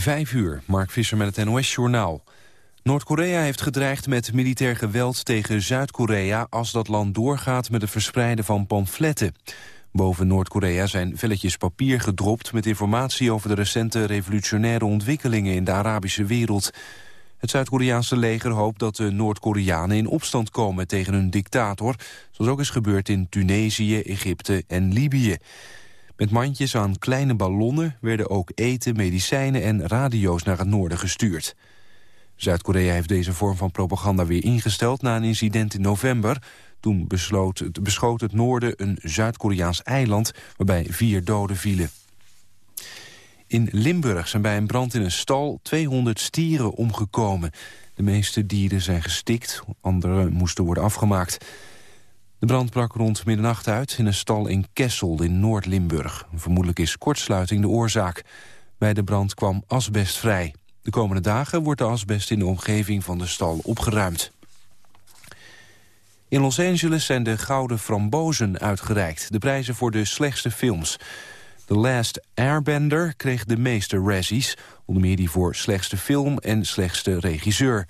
Vijf uur, Mark Visser met het NOS-journaal. Noord-Korea heeft gedreigd met militair geweld tegen Zuid-Korea... als dat land doorgaat met het verspreiden van pamfletten. Boven Noord-Korea zijn velletjes papier gedropt... met informatie over de recente revolutionaire ontwikkelingen... in de Arabische wereld. Het Zuid-Koreaanse leger hoopt dat de Noord-Koreanen in opstand komen... tegen hun dictator, zoals ook is gebeurd in Tunesië, Egypte en Libië. Met mandjes aan kleine ballonnen werden ook eten, medicijnen en radio's naar het noorden gestuurd. Zuid-Korea heeft deze vorm van propaganda weer ingesteld na een incident in november. Toen besloot, beschoot het noorden een Zuid-Koreaans eiland waarbij vier doden vielen. In Limburg zijn bij een brand in een stal 200 stieren omgekomen. De meeste dieren zijn gestikt, andere moesten worden afgemaakt. De brand brak rond middernacht uit in een stal in Kessel in Noord-Limburg. Vermoedelijk is kortsluiting de oorzaak. Bij de brand kwam asbest vrij. De komende dagen wordt de asbest in de omgeving van de stal opgeruimd. In Los Angeles zijn de Gouden Frambozen uitgereikt. De prijzen voor de slechtste films. The Last Airbender kreeg de meeste Razzies. Onder meer die voor slechtste film en slechtste regisseur.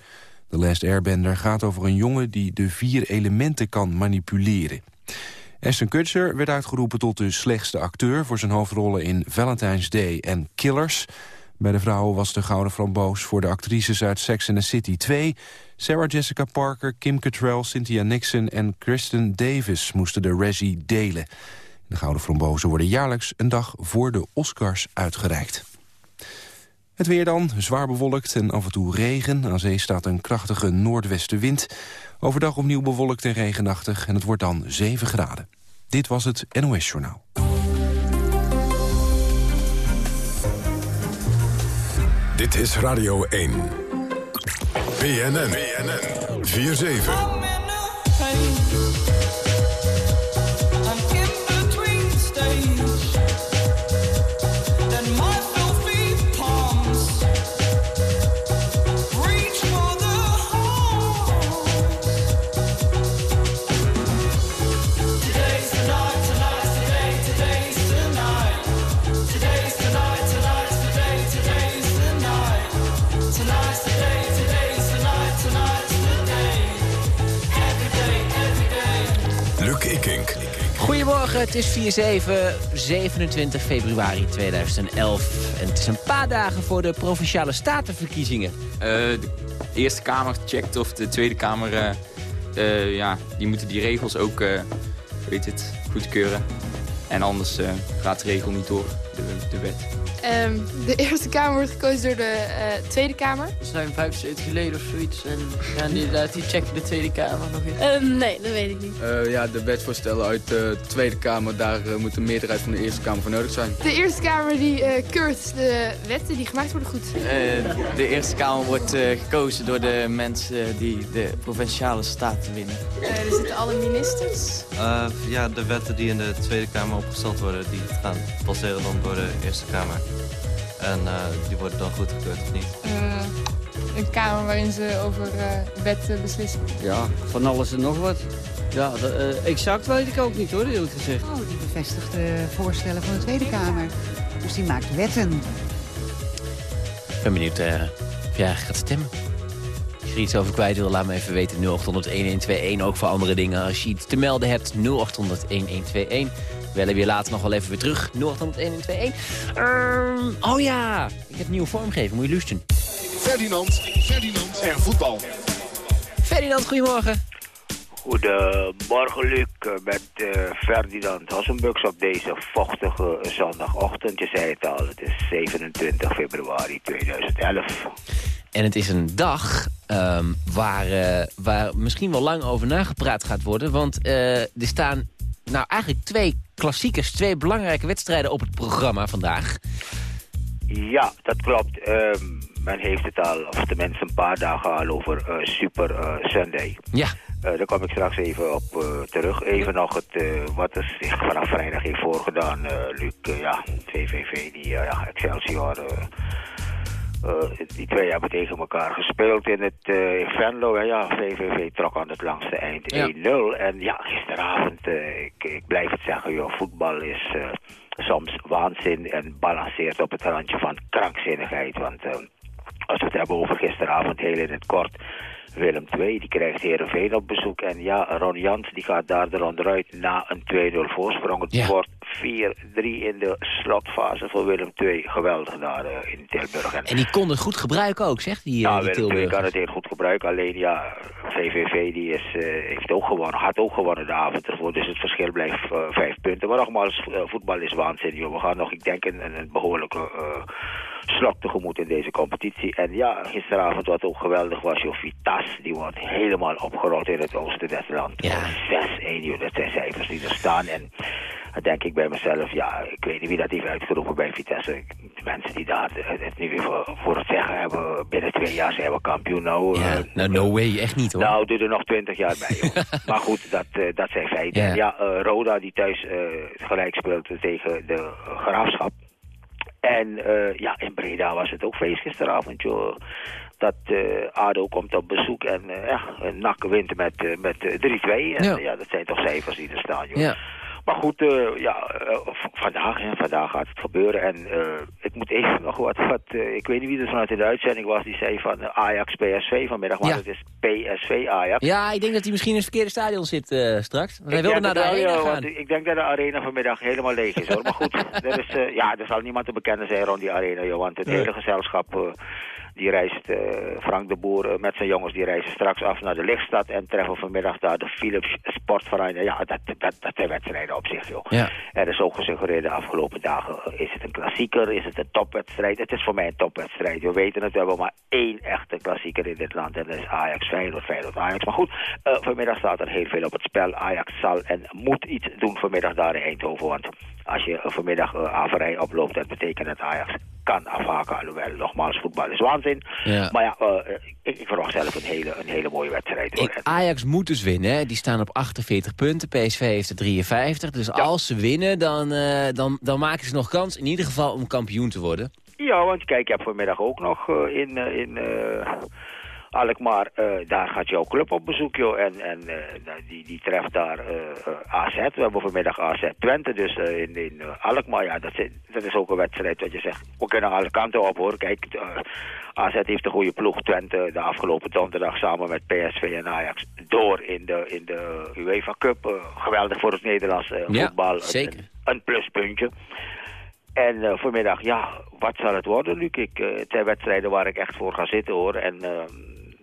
The Last Airbender gaat over een jongen die de vier elementen kan manipuleren. Ashton Kutcher werd uitgeroepen tot de slechtste acteur... voor zijn hoofdrollen in Valentine's Day en Killers. Bij de vrouwen was de Gouden Framboos voor de actrices uit Sex and the City 2... Sarah Jessica Parker, Kim Cattrall, Cynthia Nixon en Kristen Davis... moesten de Razzie delen. De Gouden Frambozen worden jaarlijks een dag voor de Oscars uitgereikt. Het weer dan, zwaar bewolkt en af en toe regen. Aan zee staat een krachtige noordwestenwind. Overdag opnieuw bewolkt en regenachtig en het wordt dan 7 graden. Dit was het NOS Journaal. Dit is Radio 1. BNN. BNN. 4-7. Het is 4-7, 27 februari 2011. En het is een paar dagen voor de Provinciale Statenverkiezingen. Uh, de Eerste Kamer checkt of de Tweede Kamer... Uh, uh, ja, die moeten die regels ook weet het, goedkeuren. En anders gaat de regel niet door, de, de wet. Um, de Eerste Kamer wordt gekozen door de uh, Tweede Kamer. Dat zijn 75 geleden of zoiets. En ja, inderdaad, die checken de Tweede Kamer nog eens. Um, nee, dat weet ik niet. Uh, ja, de wetsvoorstellen uit de Tweede Kamer, daar uh, moet een meerderheid van de Eerste Kamer voor nodig zijn. De Eerste Kamer die keurt de wetten die gemaakt worden goed. de Eerste Kamer wordt gekozen door de mensen die de Provinciale Staten winnen. er zitten alle ministers. ja, de wetten die in de Tweede Kamer opgesteld worden, die gaan passeren dan door de Eerste Kamer. En uh, die worden dan goedgekeurd of niet? Uh, een kamer waarin ze over uh, wetten beslissen. Ja, van alles en nog wat. Ja, exact weet ik ook niet hoor, eerlijk gezegd. Oh, die bevestigt de voorstellen van de Tweede Kamer. Dus die maakt wetten. Ik ben benieuwd of jij gaat stemmen. Als je er iets over kwijt wil, laat me even weten. 0800-1121, ook voor andere dingen. Als je iets te melden hebt, 0800-1121 bellen weer later nog wel even weer terug. 0800 uh, oh ja, ik heb nieuwe vormgeving. Moet je luisteren. Ferdinand, Ferdinand en voetbal. Ferdinand, goedemorgen. Goedemorgen Luc, met uh, Ferdinand Hossenbuks op deze vochtige zondagochtend. Je zei het al, het is 27 februari 2011. En het is een dag um, waar, uh, waar misschien wel lang over nagepraat gaat worden. Want uh, er staan nou eigenlijk twee klassiekers, twee belangrijke wedstrijden op het programma vandaag. Ja, dat klopt. Uh, men heeft het al, of tenminste een paar dagen al over uh, Super uh, Sunday. Ja. Uh, daar kom ik straks even op terug. Even nog het, wat er zich vanaf vrijdag heeft voorgedaan. Luc, ja, VVV, die ja, Excelsior Eh, die twee hebben tegen elkaar gespeeld in het uh, in Venlo. En ja, VVV trok aan het langste eind 1-0. En ja, gisteravond, uh, ik, ik, blijf het zeggen, joh, voetbal is soms waanzin en balanceert op het randje van krankzinnigheid. Want als we het hebben over gisteravond heel in het kort... Willem II, die krijgt Heerenveen op bezoek. En ja, Ron Jans die gaat daar de onderuit na een 2-0 voorsprong. Het Ja. wordt 4-3 in de slotfase voor Willem II. Geweldig daar eh, in Tilburg. En, En die kon het goed gebruiken ook, zegt die, eh, ja, die Willem II kan het heel goed gebruiken. Alleen ja, VVV die is, eh, heeft ook gewonnen, had ook gewonnen de avond ervoor. Dus het verschil blijft vijf punten. Maar nogmaals, voetbal is waanzin. Joh. We gaan nog, ik denk, een behoorlijke slot tegemoet in deze competitie. En ja, gisteravond wat ook geweldig was, joh, Vitas, die wordt helemaal opgerold in het oosten des lands. Ja. 6-1, joh, dat zijn cijfers die er staan. En dan denk ik bij mezelf, ja, ik weet niet wie dat heeft uitgeroepen bij Vitesse. De mensen die daar het, nu weer voor, voor het zeggen hebben, binnen twee jaar zijn we kampioen. Nou, Ja, eh, nou, no way, echt niet hoor. nou, doe er nog twintig jaar bij, joh. maar goed, dat, eh, dat zijn feiten. Ja. Ja, eh, Roda die thuis gelijk speelt tegen de Graafschap. En eh, ja, in Breda was het ook feest gisteravond, joh. Dat eh, ADO komt op bezoek en eh ja, NAC wint met, met eh, 3-2. En Ja. ja. dat zijn toch cijfers die er staan, joh. Ja. Maar goed, eh, ja, eh, vandaag, hè, vandaag gaat het gebeuren. En eh, ik moet even nog wat, wat ik weet niet wie er vanuit in de uitzending was, die zei van eh, Ajax PSV vanmiddag, maar Ja. het is PSV Ajax. Ja, ik denk dat hij misschien in het verkeerde stadion zit straks. Hij wilde naar de arena gaan. ik denk dat de arena vanmiddag helemaal leeg is hoor. Maar goed, er, is, ja, er zal niemand te bekennen zijn rond die arena. Joh, want het Nee. hele gezelschap die reist, eh, Frank de Boer eh, met zijn jongens, die reizen straks af naar de Lichtstad. En treffen vanmiddag daar de Philips Sportverein. Ja, dat, dat, dat zijn wedstrijden op zich joh. Ja. Er is ook gesuggereerd de afgelopen dagen, eh, is het een klassieker, is het een topwedstrijd? Het is voor mij een topwedstrijd. We weten het, we hebben maar één echte klassieker in dit land. En dat is Ajax Feyenoord, Feyenoord Ajax. Maar goed, vanmiddag staat er heel veel op het spel. Ajax zal en moet iets doen vanmiddag daar in Eindhoven. Want als je vanmiddag uh, averij oploopt, dat betekent dat Ajax kan afhaken. Alhoewel, nogmaals, voetbal is waanzin. Ja. Maar ja, eh, ik, ik verwacht zelf een hele, een hele mooie wedstrijd. hoor. Ik, Ajax moet dus winnen. hè. Die staan op 48 punten. PSV heeft er 53. Dus als ze winnen, dan, eh, dan, dan maken ze nog kans. In ieder geval om kampioen te worden. Ja, want kijk, je hebt vanmiddag ook nog eh, in, eh, in eh, Alkmaar, eh, daar gaat jouw club op bezoek, joh. En, en eh, nou, die, die treft daar eh, AZ. We hebben vanmiddag AZ Twente, dus in, in Alkmaar. Ja, dat, is- dat is ook een wedstrijd wat je zegt. We kunnen alle kanten op, hoor. Kijk, AZ heeft een goede ploeg. Twente de afgelopen donderdag samen met PSV en Ajax door in de, in de UEFA Cup. Geweldig voor het Nederlandse Ja, voetbal. Een- zeker. Een, een pluspuntje. En vanmiddag, ja, wat zal het worden, Luc? Ik, eh, het zijn wedstrijden waar ik echt voor ga zitten, hoor. En eh,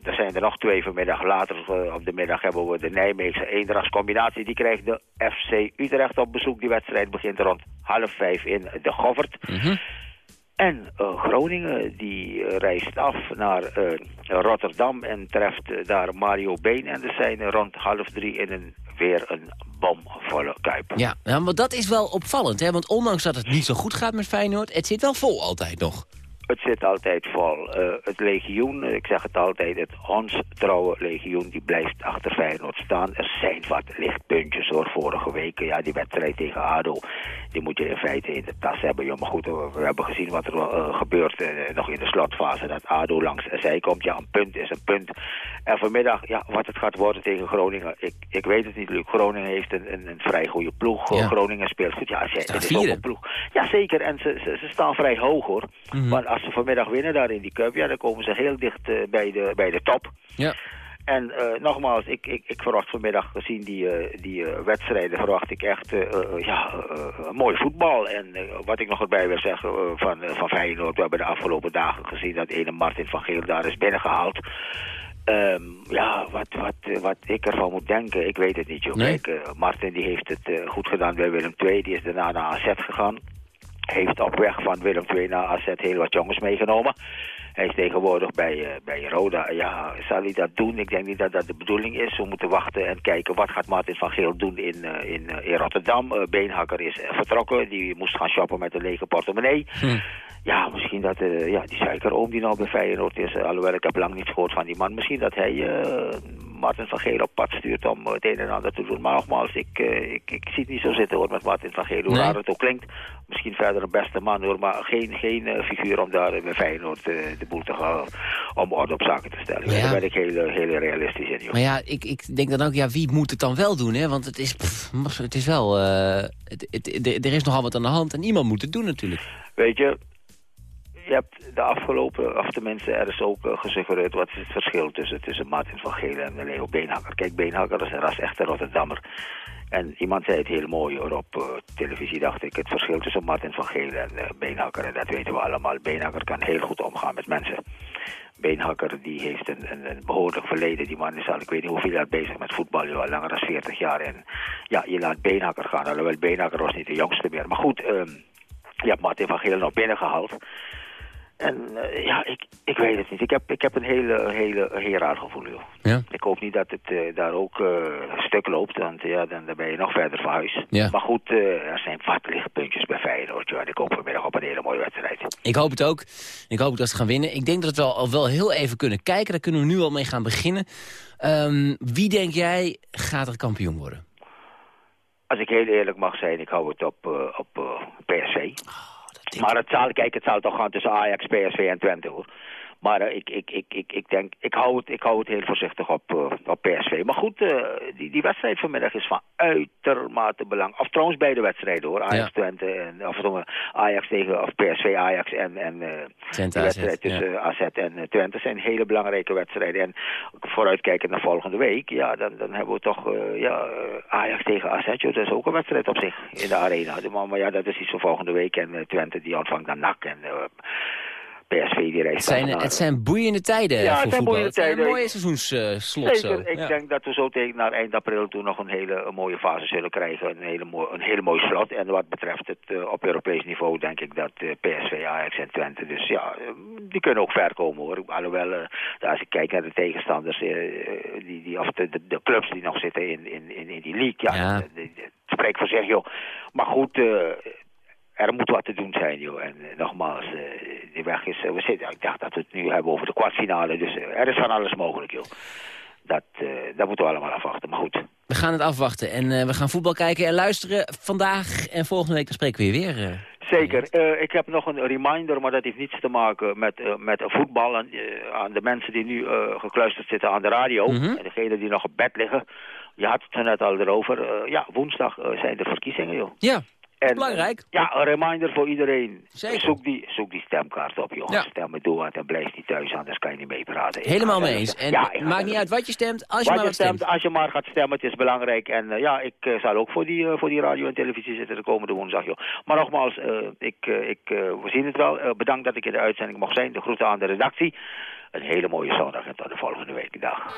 er zijn er nog twee vanmiddag. Later eh, op de middag hebben we de Nijmeegse eendrachtscombinatie. Die krijgt de FC Utrecht op bezoek. Die wedstrijd begint rond half vijf in de Goffert. En eh, Groningen die eh, reist af naar Rotterdam en treft daar Mario Been. En er zijn rond half drie in een, weer een bomvolle kuip. Ja, nou, maar dat is wel opvallend. Hè? Want ondanks dat het niet zo goed gaat met Feyenoord... het zit wel vol altijd nog. Het zit altijd vol. Eh, het legioen, eh, ik zeg het altijd, het ons trouwe legioen, die blijft achter Feyenoord staan. Er zijn wat lichtpuntjes hoor, vorige week. Ja, die wedstrijd tegen ADO, die moet je in feite in de tas hebben. joh. Maar goed, we hebben gezien wat er eh, gebeurt eh, nog in de slotfase. Dat ADO langs zij komt. Ja, een punt is een punt. En vanmiddag, ja, wat het gaat worden tegen Groningen, ik, ik weet het niet, Luc. Groningen heeft een, een, een vrij goede ploeg. Ja. Groningen speelt goed. Ja, ze, het is ook een ploeg. Ja, zeker. En ze, ze, ze staan vrij hoog hoor. Mhm. Want als ze vanmiddag winnen daar in die cup, ja, dan komen ze heel dicht eh, bij, de, bij de top. Ja. En eh, nogmaals, ik, ik, ik verwacht vanmiddag gezien die, eh, die eh, wedstrijden, verwacht ik echt ja, mooi voetbal. En wat ik nog erbij wil zeggen van, van Feyenoord, we hebben de afgelopen dagen gezien dat ene Martin van Geel daar is binnengehaald. Ehm, ja, wat, wat, wat ik ervan moet denken, ik weet het niet. Joh. Nee. Kijk, Martin die heeft het goed gedaan bij Willem II, die is daarna naar AZ gegaan heeft op weg van Willem II naar AZ heel wat jongens meegenomen. Hij is tegenwoordig bij, eh, bij Roda. Ja, zal hij dat doen? Ik denk niet dat dat de bedoeling is. We moeten wachten en kijken wat gaat Martin van Geel doen in, eh, in, eh, in Rotterdam. Beenhakker is vertrokken. Die moest gaan shoppen met een lege portemonnee. Hm. Ja, misschien dat ja, die suikeroom die nou bij Feyenoord is. alhoewel ik heb lang niets gehoord van die man. Misschien dat hij Martin van Geel op pad stuurt om het een en ander te doen. Maar nogmaals, ik, uh, ik, ik zie het niet zo zitten hoor met Martin van Geel. Hoe Nee. raar het ook klinkt. Misschien verder een beste man hoor, maar geen, geen uh, figuur om daar bij Feyenoord de boel te gaan om orde op zaken te stellen. Ja. Daar ben ik heel, heel realistisch in. Joh. Maar ja, ik, ik denk dan ook, ja, wie moet het dan wel doen, hè? Want het is, pff, het is wel... Uh, het, het, het, er is nogal wat aan de hand en iemand moet het doen natuurlijk. Weet je, je hebt de afgelopen, of tenminste, er is ook uh, wat is het verschil tussen, tussen Martin van Geel en Leo Beenhakker. Kijk, Beenhakker is een ras echte Rotterdammer. En iemand zei het heel mooi hoor, op uh, televisie, dacht ik. Het verschil tussen Martin van Geel en uh, Beenhakker, en dat weten we allemaal. Beenhakker kan heel goed omgaan met mensen. Beenhakker die heeft een, een, een behoorlijk verleden. Die man is al, ik weet niet hoeveel jaar bezig met voetbal, joh, langer dan 40 jaar. En ja, je laat Beenhakker gaan, alhoewel Beenhakker was niet de jongste meer. Maar goed, um, je hebt Martin van Geel nog binnengehaald. En uh, ja, ik, ik weet het niet. Ik heb, ik heb een hele, hele heel raar gevoel, joh. Ja. Ik hoop niet dat het uh, daar ook uh, stuk loopt, want ja, dan, dan ben je nog verder van huis. Ja. Maar goed, er zijn wat lichtpuntjes bij Feyenoord, joh. En ik hoop vanmiddag op een hele mooie wedstrijd. Ik hoop het ook. Ik hoop dat ze gaan winnen. Ik denk dat we al wel heel even kunnen kijken. Daar kunnen we nu al mee gaan beginnen. Um, wie denk jij gaat er kampioen worden? Als ik heel eerlijk mag zijn, ik hou het op, op PSV. Oh, maar het zal, kijk, het zal toch gaan tussen Ajax, PSV en Twente hoor. Maar uh, ik, ik, ik, ik, ik denk, ik hou het, ik hou het heel voorzichtig op, uh, op PSV. Maar goed, uh, die, die wedstrijd vanmiddag is van uitermate belang. Of trouwens beide wedstrijden hoor. Ajax, ja. Twente, en, of uh, Ajax tegen, of PSV, Ajax en, en uh, Twente, de wedstrijd tussen. AZ en Twente zijn hele belangrijke wedstrijden. En vooruitkijkend naar volgende week, ja, dan, dan hebben we toch, ja, Ajax tegen AZ, dat is ook een wedstrijd op zich in de arena. Maar, maar ja, dat is iets voor volgende week en Twente die ontvangt dan NAC en... PSV die reist het zijn, naar, het zijn boeiende tijden ja, voor het zijn boeiende tijden. een mooie seizoensslot zo. ik ja. denk dat we zo tegen naar eind april toe nog een hele een mooie fase zullen krijgen. Een hele, mooi, een hele mooi slot. En wat betreft het uh, op Europees niveau denk ik dat uh, PSV, Ajax en Twente, dus ja, die kunnen ook ver komen hoor. Alhoewel, als ik kijk naar de tegenstanders, die, die, of de, de, clubs die nog zitten in, in, in, in die league, ja, ja. Het spreekt voor zich joh. Maar goed, er moet wat te doen zijn, joh. En uh, nogmaals, uh, die weg is... Uh, we zitten, ik dacht dat we het nu hebben over de kwartfinale. Dus er is van alles mogelijk, joh. Dat, dat moeten we allemaal afwachten, maar goed. We gaan het afwachten en we gaan voetbal kijken en luisteren. Vandaag en volgende week dan spreken we weer weer. Zeker. ik heb nog een reminder, maar dat heeft niets te maken met, met voetbal. En, aan de mensen die nu gekluisterd zitten aan de radio. Mhm. Mm -hmm. En degenen die nog op bed liggen. Je had het er net al erover. ja, woensdag zijn de verkiezingen, joh. Ja. En, Belangrijk. Ja, een reminder voor iedereen. Zeker. Zoek die, zoek die stemkaart op, jongens. Ja. Stem het door, en blijf niet thuis, anders kan je niet meepraten. Helemaal mee eens. En ja, maakt niet uit wat je stemt, als je wat maar je stemt, Als je maar gaat stemmen, het is belangrijk. En uh, ja, ik uh, zal ook voor die, uh, voor die radio en televisie zitten de komende woensdag, joh. Maar nogmaals, ik, ik, we zien het wel. bedankt dat ik in de uitzending mocht zijn. De groeten aan de redactie. Een hele mooie zondag en tot de volgende week. Dag.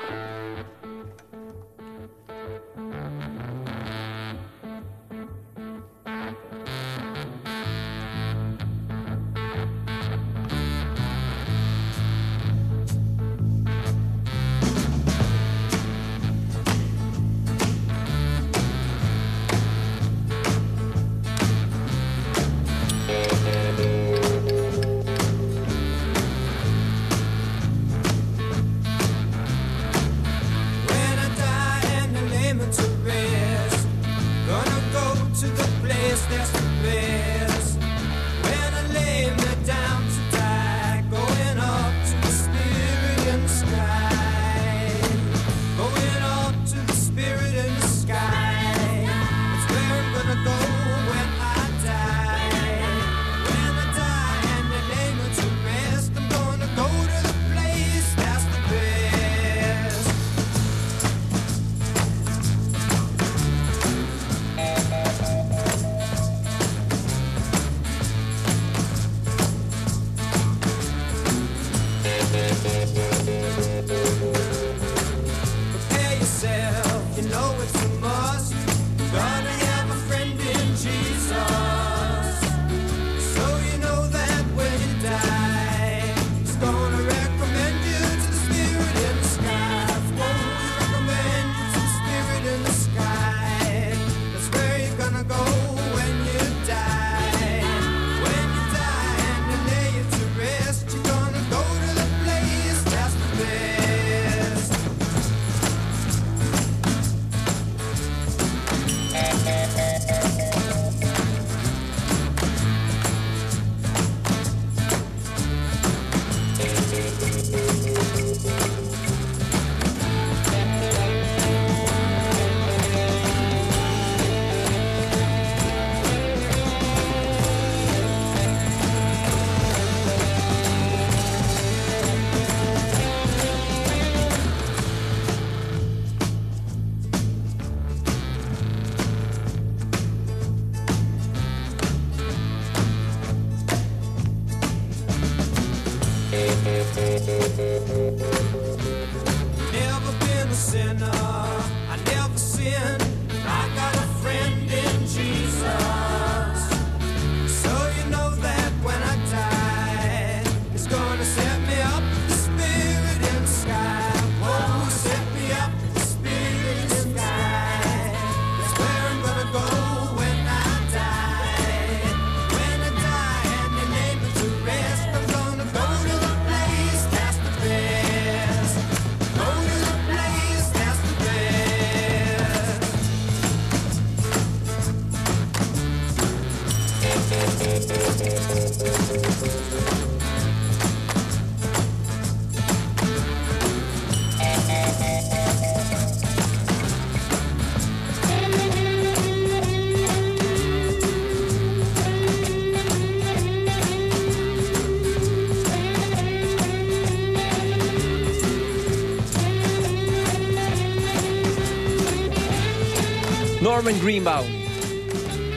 Norman Greenbaum.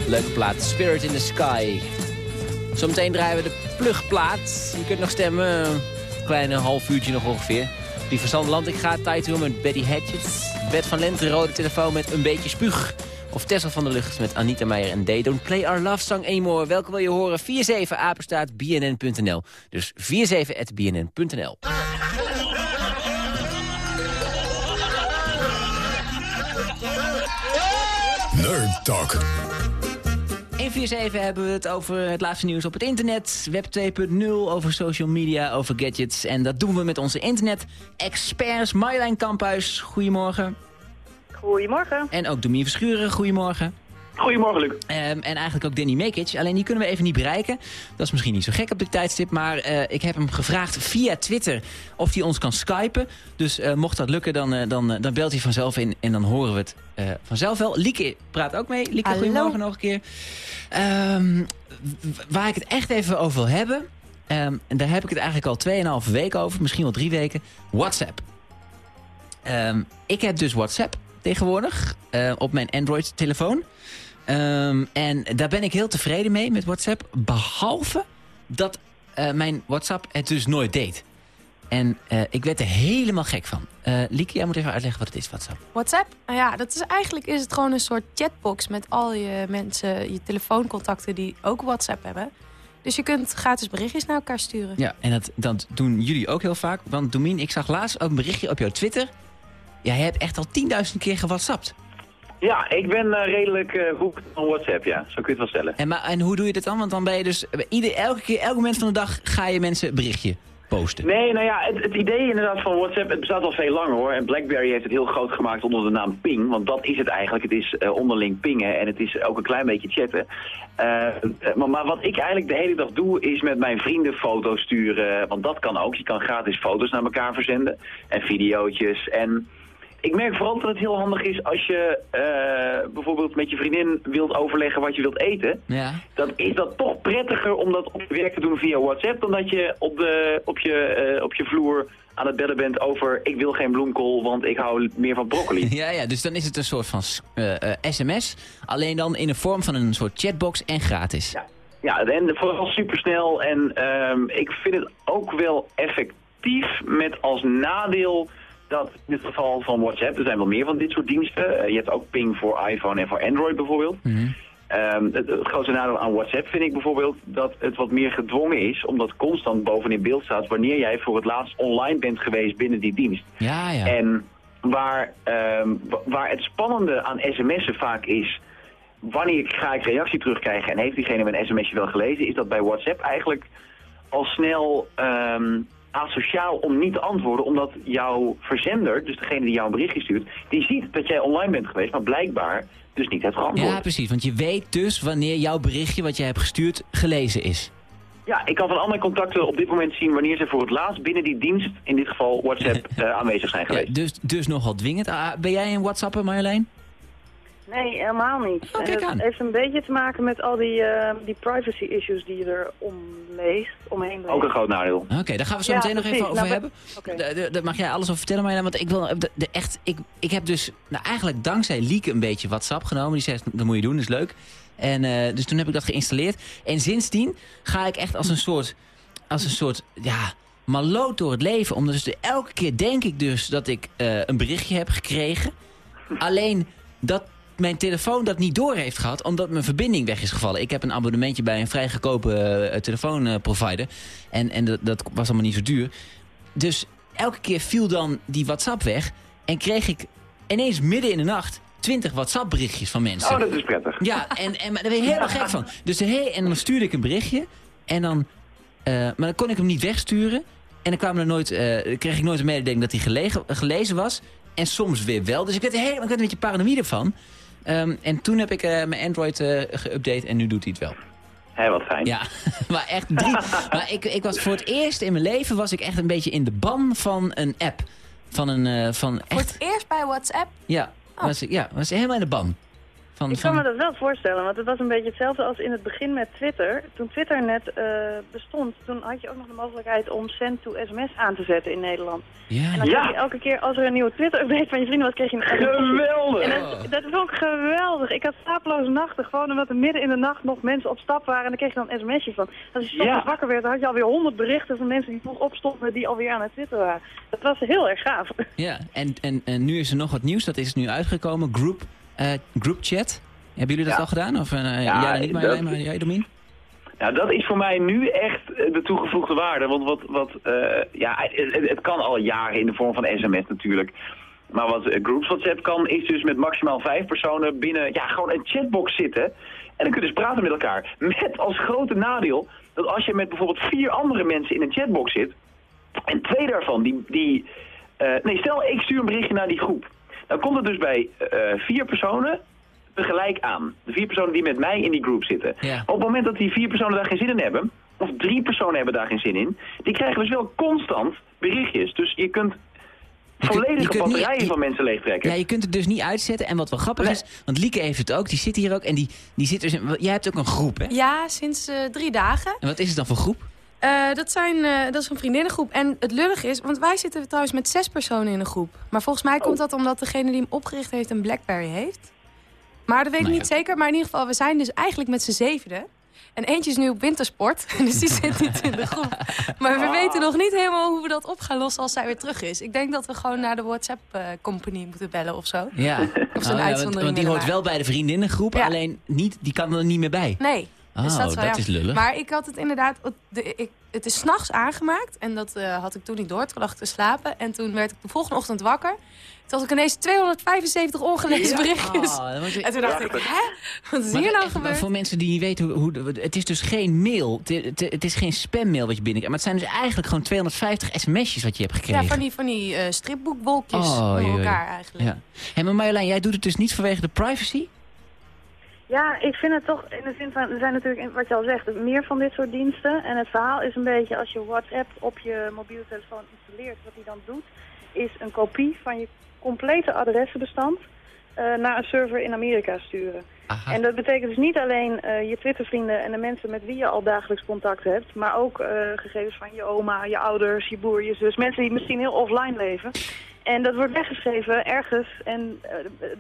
Leuke plaat, Spirit in the Sky. Zometeen draaien we de plugplaat. Je kunt nog stemmen, een kleine half uurtje nog ongeveer. Die van Zanderland, ik ga tijd doen met Betty Hatches. Bed van Lente, rode telefoon met een beetje spuug. Of Tessel van der Lucht met Anita Meijer en Day. Don't play our love song anymore. Welke wil je horen? 47 apenstaat bnn.nl. Dus 47.bnn.nl. Nerd Talk. 147 hebben we het over het laatste nieuws op het internet. Web 2.0, over social media, over gadgets. En dat doen we met onze internet-experts. Marjolein Kamphuis, goedemorgen. Goedemorgen. En ook Domien Verschuren, goedemorgen. Goedemorgen, Luc. Ehm, en eigenlijk ook Danny Mekic. Alleen die kunnen we even niet bereiken. Dat is misschien niet zo gek op dit tijdstip. Maar eh, ik heb hem gevraagd via Twitter of hij ons kan skypen. Dus eh, mocht dat lukken, dan, eh, dan, dan belt hij vanzelf in. En dan horen we het vanzelf wel. Lieke praat ook mee. Lieke, Hallo. goedemorgen nog een keer. Ehm, waar ik het echt even over wil hebben... ehm, en daar heb ik het eigenlijk al 2,5 weken over. Misschien wel drie weken. WhatsApp. Ehm, ik heb dus WhatsApp tegenwoordig eh, op mijn Android-telefoon. Ehm, en daar ben ik heel tevreden mee met WhatsApp. Behalve dat eh, mijn WhatsApp het dus nooit deed. En eh, ik werd er helemaal gek van. Eh Lieke, jij moet even uitleggen wat het is, WhatsApp. WhatsApp? Nou ja, dat is eigenlijk is het gewoon een soort chatbox met al je mensen, je telefooncontacten die ook WhatsApp hebben. Dus je kunt gratis berichtjes naar elkaar sturen. Ja, en dat, dat doen jullie ook heel vaak. Want Domien, ik zag laatst ook een berichtje op jouw Twitter. Jij hebt echt al 10.000 keer gewhatsappt. Ja, ik ben eh, redelijk eh hoek van WhatsApp, ja. Zo kun je het wel stellen. En, maar, en hoe doe je dat dan? Want dan ben je dus ieder, elke keer, elk moment van de dag ga je mensen een berichtje posten. Nee, nou ja, het, het idee inderdaad van WhatsApp, het bestaat al veel langer hoor. En BlackBerry heeft het heel groot gemaakt onder de naam Ping. Want dat is het eigenlijk. Het is eh, onderling pingen en het is ook een klein beetje chatten. Eh, eh, maar, maar wat ik eigenlijk de hele dag doe, is met mijn vrienden foto's sturen. Want dat kan ook. Je kan gratis foto's naar elkaar verzenden. En videootjes. En ik merk vooral dat het heel handig is als je eh, bijvoorbeeld met je vriendin wilt overleggen wat je wilt eten. Ja. Dan is dat toch prettiger om dat op je werk te doen via WhatsApp... dan dat je op, de, op, je, eh, op je vloer aan het bellen bent over... ik wil geen bloemkool, want ik hou meer van broccoli. Ja, ja, dus dan is het een soort van eh, eh, sms. Alleen dan in de vorm van een soort chatbox en gratis. Ja, ja en vooral supersnel. En ehm, ik vind het ook wel effectief met als nadeel dat in het geval van WhatsApp, er zijn wel meer van dit soort diensten. Eh, je hebt ook Ping voor iPhone en voor Android bijvoorbeeld. Ehm, het, het grootste nadeel aan WhatsApp vind ik bijvoorbeeld dat het wat meer gedwongen is, omdat constant bovenin beeld staat wanneer jij voor het laatst online bent geweest binnen die dienst. Ja, ja. En waar, ehm, wa- waar het spannende aan sms'en vaak is, wanneer ga ik reactie terugkrijgen en heeft diegene mijn sms'je wel gelezen, is dat bij WhatsApp eigenlijk al snel ehm, asociaal om niet te antwoorden, omdat jouw verzender, dus degene die jou een berichtje stuurt, die ziet dat jij online bent geweest, maar blijkbaar dus niet hebt geantwoord. Ja, precies. Want je weet dus wanneer jouw berichtje wat jij hebt gestuurd gelezen is. Ja, ik kan van al mijn contacten op dit moment zien wanneer ze voor het laatst binnen die dienst, in dit geval WhatsApp, eh, aanwezig zijn Ja, geweest. dus, dus nogal dwingend. Ah, ben jij een WhatsApper, Marjolein? Nee, helemaal niet. Oh, kijk het heeft een beetje te maken met al die, eh, die privacy issues die je er om leest, omheen leest. Ook een groot nadeel. Oké, daar gaan we zo Ja, meteen nog precies. even over Nou, hebben. Oké. Daar- mag jij alles over vertellen, Marjolein. Want ik wil de, de echt, ik, ik heb dus nou, eigenlijk dankzij Lieke een beetje WhatsApp genomen. Die zegt, dat moet je doen, dat is leuk. En eh, dus toen heb ik dat geïnstalleerd. En sindsdien ga ik echt als een soort, als een soort, ja, maloot door het leven. Omdat dus de- elke keer denk ik dus dat ik eh, een berichtje heb gekregen. Alleen dat mijn telefoon dat niet door heeft gehad, omdat mijn verbinding weg is gevallen. Ik heb een abonnementje bij een vrij goedkope eh, telefoonprovider. En, en dat, dat was allemaal niet zo duur. Dus elke keer viel dan die WhatsApp weg. En kreeg ik ineens midden in de nacht 20 WhatsApp berichtjes van mensen. Oh, dat is prettig. Ja, en, en maar daar ben je helemaal gek van. Dus de he en dan stuurde ik een berichtje. En dan, eh, maar dan kon ik hem niet wegsturen. En dan kwam er nooit, eh, kreeg ik nooit een mededeling dat hij gelegen, gelezen was. En soms weer wel. Dus ik werd er, helemaal, ik werd er een beetje paranoïde van. Ehm, en toen heb ik eh, mijn Android eh geüpdate en nu doet hij het wel. Hé, wat fijn. Ja, maar echt drie. maar ik, ik was voor het eerst in mijn leven was ik echt een beetje in de ban van een app. Van een, eh, van Voor echt, het eerst bij WhatsApp. ja, was ik, ja, was ik helemaal in de ban. Van, Ik kan van, me dat wel voorstellen, want het was een beetje hetzelfde als in het begin met Twitter. Toen Twitter net eh, bestond, toen had je ook nog de mogelijkheid om send to sms aan te zetten in Nederland. ja. En dan kreeg je elke keer als er een nieuwe Twitter-update van je vrienden was, kreeg je een Geweldig! En dat, dat vond ik geweldig. Ik had slapeloze nachten, gewoon omdat er midden in de nacht nog mensen op stap waren. En dan kreeg je dan een sms'je van. Als je Ja. wakker werd, dan had je alweer honderd berichten van mensen die vroeg opstonden, die alweer aan het Twitter waren. Dat was heel erg gaaf. Ja, en, en, en nu is er nog wat nieuws. Dat is nu uitgekomen. Group, eh group chat. Hebben jullie dat Ja. al gedaan? Of uh, Ja, jij niet, maar, dat- alleen maar jij, Domien? Nou, dat is voor mij nu echt eh, de toegevoegde waarde. Want wat, wat eh, ja, het, kan al jaren in de vorm van sms natuurlijk. Maar wat eh, Groups WhatsApp kan, is dus met maximaal vijf personen binnen ja, gewoon een chatbox zitten. En dan kun je dus praten met elkaar. Met als grote nadeel dat als je met bijvoorbeeld vier andere mensen in een chatbox zit. En twee daarvan, die... die eh, nee, stel ik stuur een berichtje naar die groep. Dan komt het dus bij eh, vier personen tegelijk aan. De vier personen die met mij in die groep zitten. Ja. Op het moment dat die vier personen daar geen zin in hebben, of drie personen hebben daar geen zin in, die krijgen dus wel constant berichtjes. Dus je kunt volledige je kunt niet- batterijen je- van mensen leegtrekken. Ja, je kunt het dus niet uitzetten. En wat wel grappig is, want Lieke heeft het ook. Die zit hier ook. En die, die zit dus in, jij hebt ook een groep, hè? Ja, sinds eh, drie dagen. En wat is het dan voor groep? Eh, dat, zijn, eh, dat is een vriendinnengroep. En het lullig is, want wij zitten trouwens met zes personen in een groep. Maar volgens mij komt dat omdat degene die hem opgericht heeft een Blackberry heeft. Maar dat weet ik Nou ja. niet zeker. Maar in ieder geval, we zijn dus eigenlijk met z'n zevende. En eentje is nu op wintersport, dus die zit niet in de groep. Maar we weten nog niet helemaal hoe we dat op gaan lossen als zij weer terug is. Ik denk dat we gewoon naar de WhatsApp-company moeten bellen of zo. Ja. Of Oh, ja, want, uitzondering want die hoort wel bij de vriendinnengroep. Ja. Alleen niet, die kan er niet meer bij. Nee. Oh, Dus dat is, wel dat is jammer. lullig. Maar ik had het inderdaad... het- De, ik, het is s'nachts aangemaakt. En dat eh, had ik toen niet door. Toen lag ik te slapen. En toen werd ik de volgende ochtend wakker. Toen had ik ineens 275 ongelezen berichtjes. Oh, je- En toen dacht ik, hè? Wat is Maar hier nou echt, gebeurd? Voor mensen die niet weten hoe... hoe het is dus geen mail. Het, het, het is geen spammail wat je binnenkrijgt. Maar het zijn dus eigenlijk gewoon 250 sms'jes wat je hebt gekregen. Ja, van die, van die eh, stripboekwolkjes Oh, door elkaar eigenlijk. Ja. Hey, maar Marjolein, jij doet het dus niet vanwege de privacy? Ja, ik vind het toch in de zin van, er zijn natuurlijk, wat je al zegt, meer van dit soort diensten. En het verhaal is een beetje, als je WhatsApp op je mobiele telefoon installeert, wat hij dan doet, is een kopie van je complete adressenbestand naar een server in Amerika sturen. En dat betekent dus niet alleen eh, je Twittervrienden en de mensen met wie je al dagelijks contact hebt, maar ook eh, gegevens van je oma, je ouders, je broer, je zus, mensen die misschien heel offline leven. En dat wordt weggeschreven ergens. En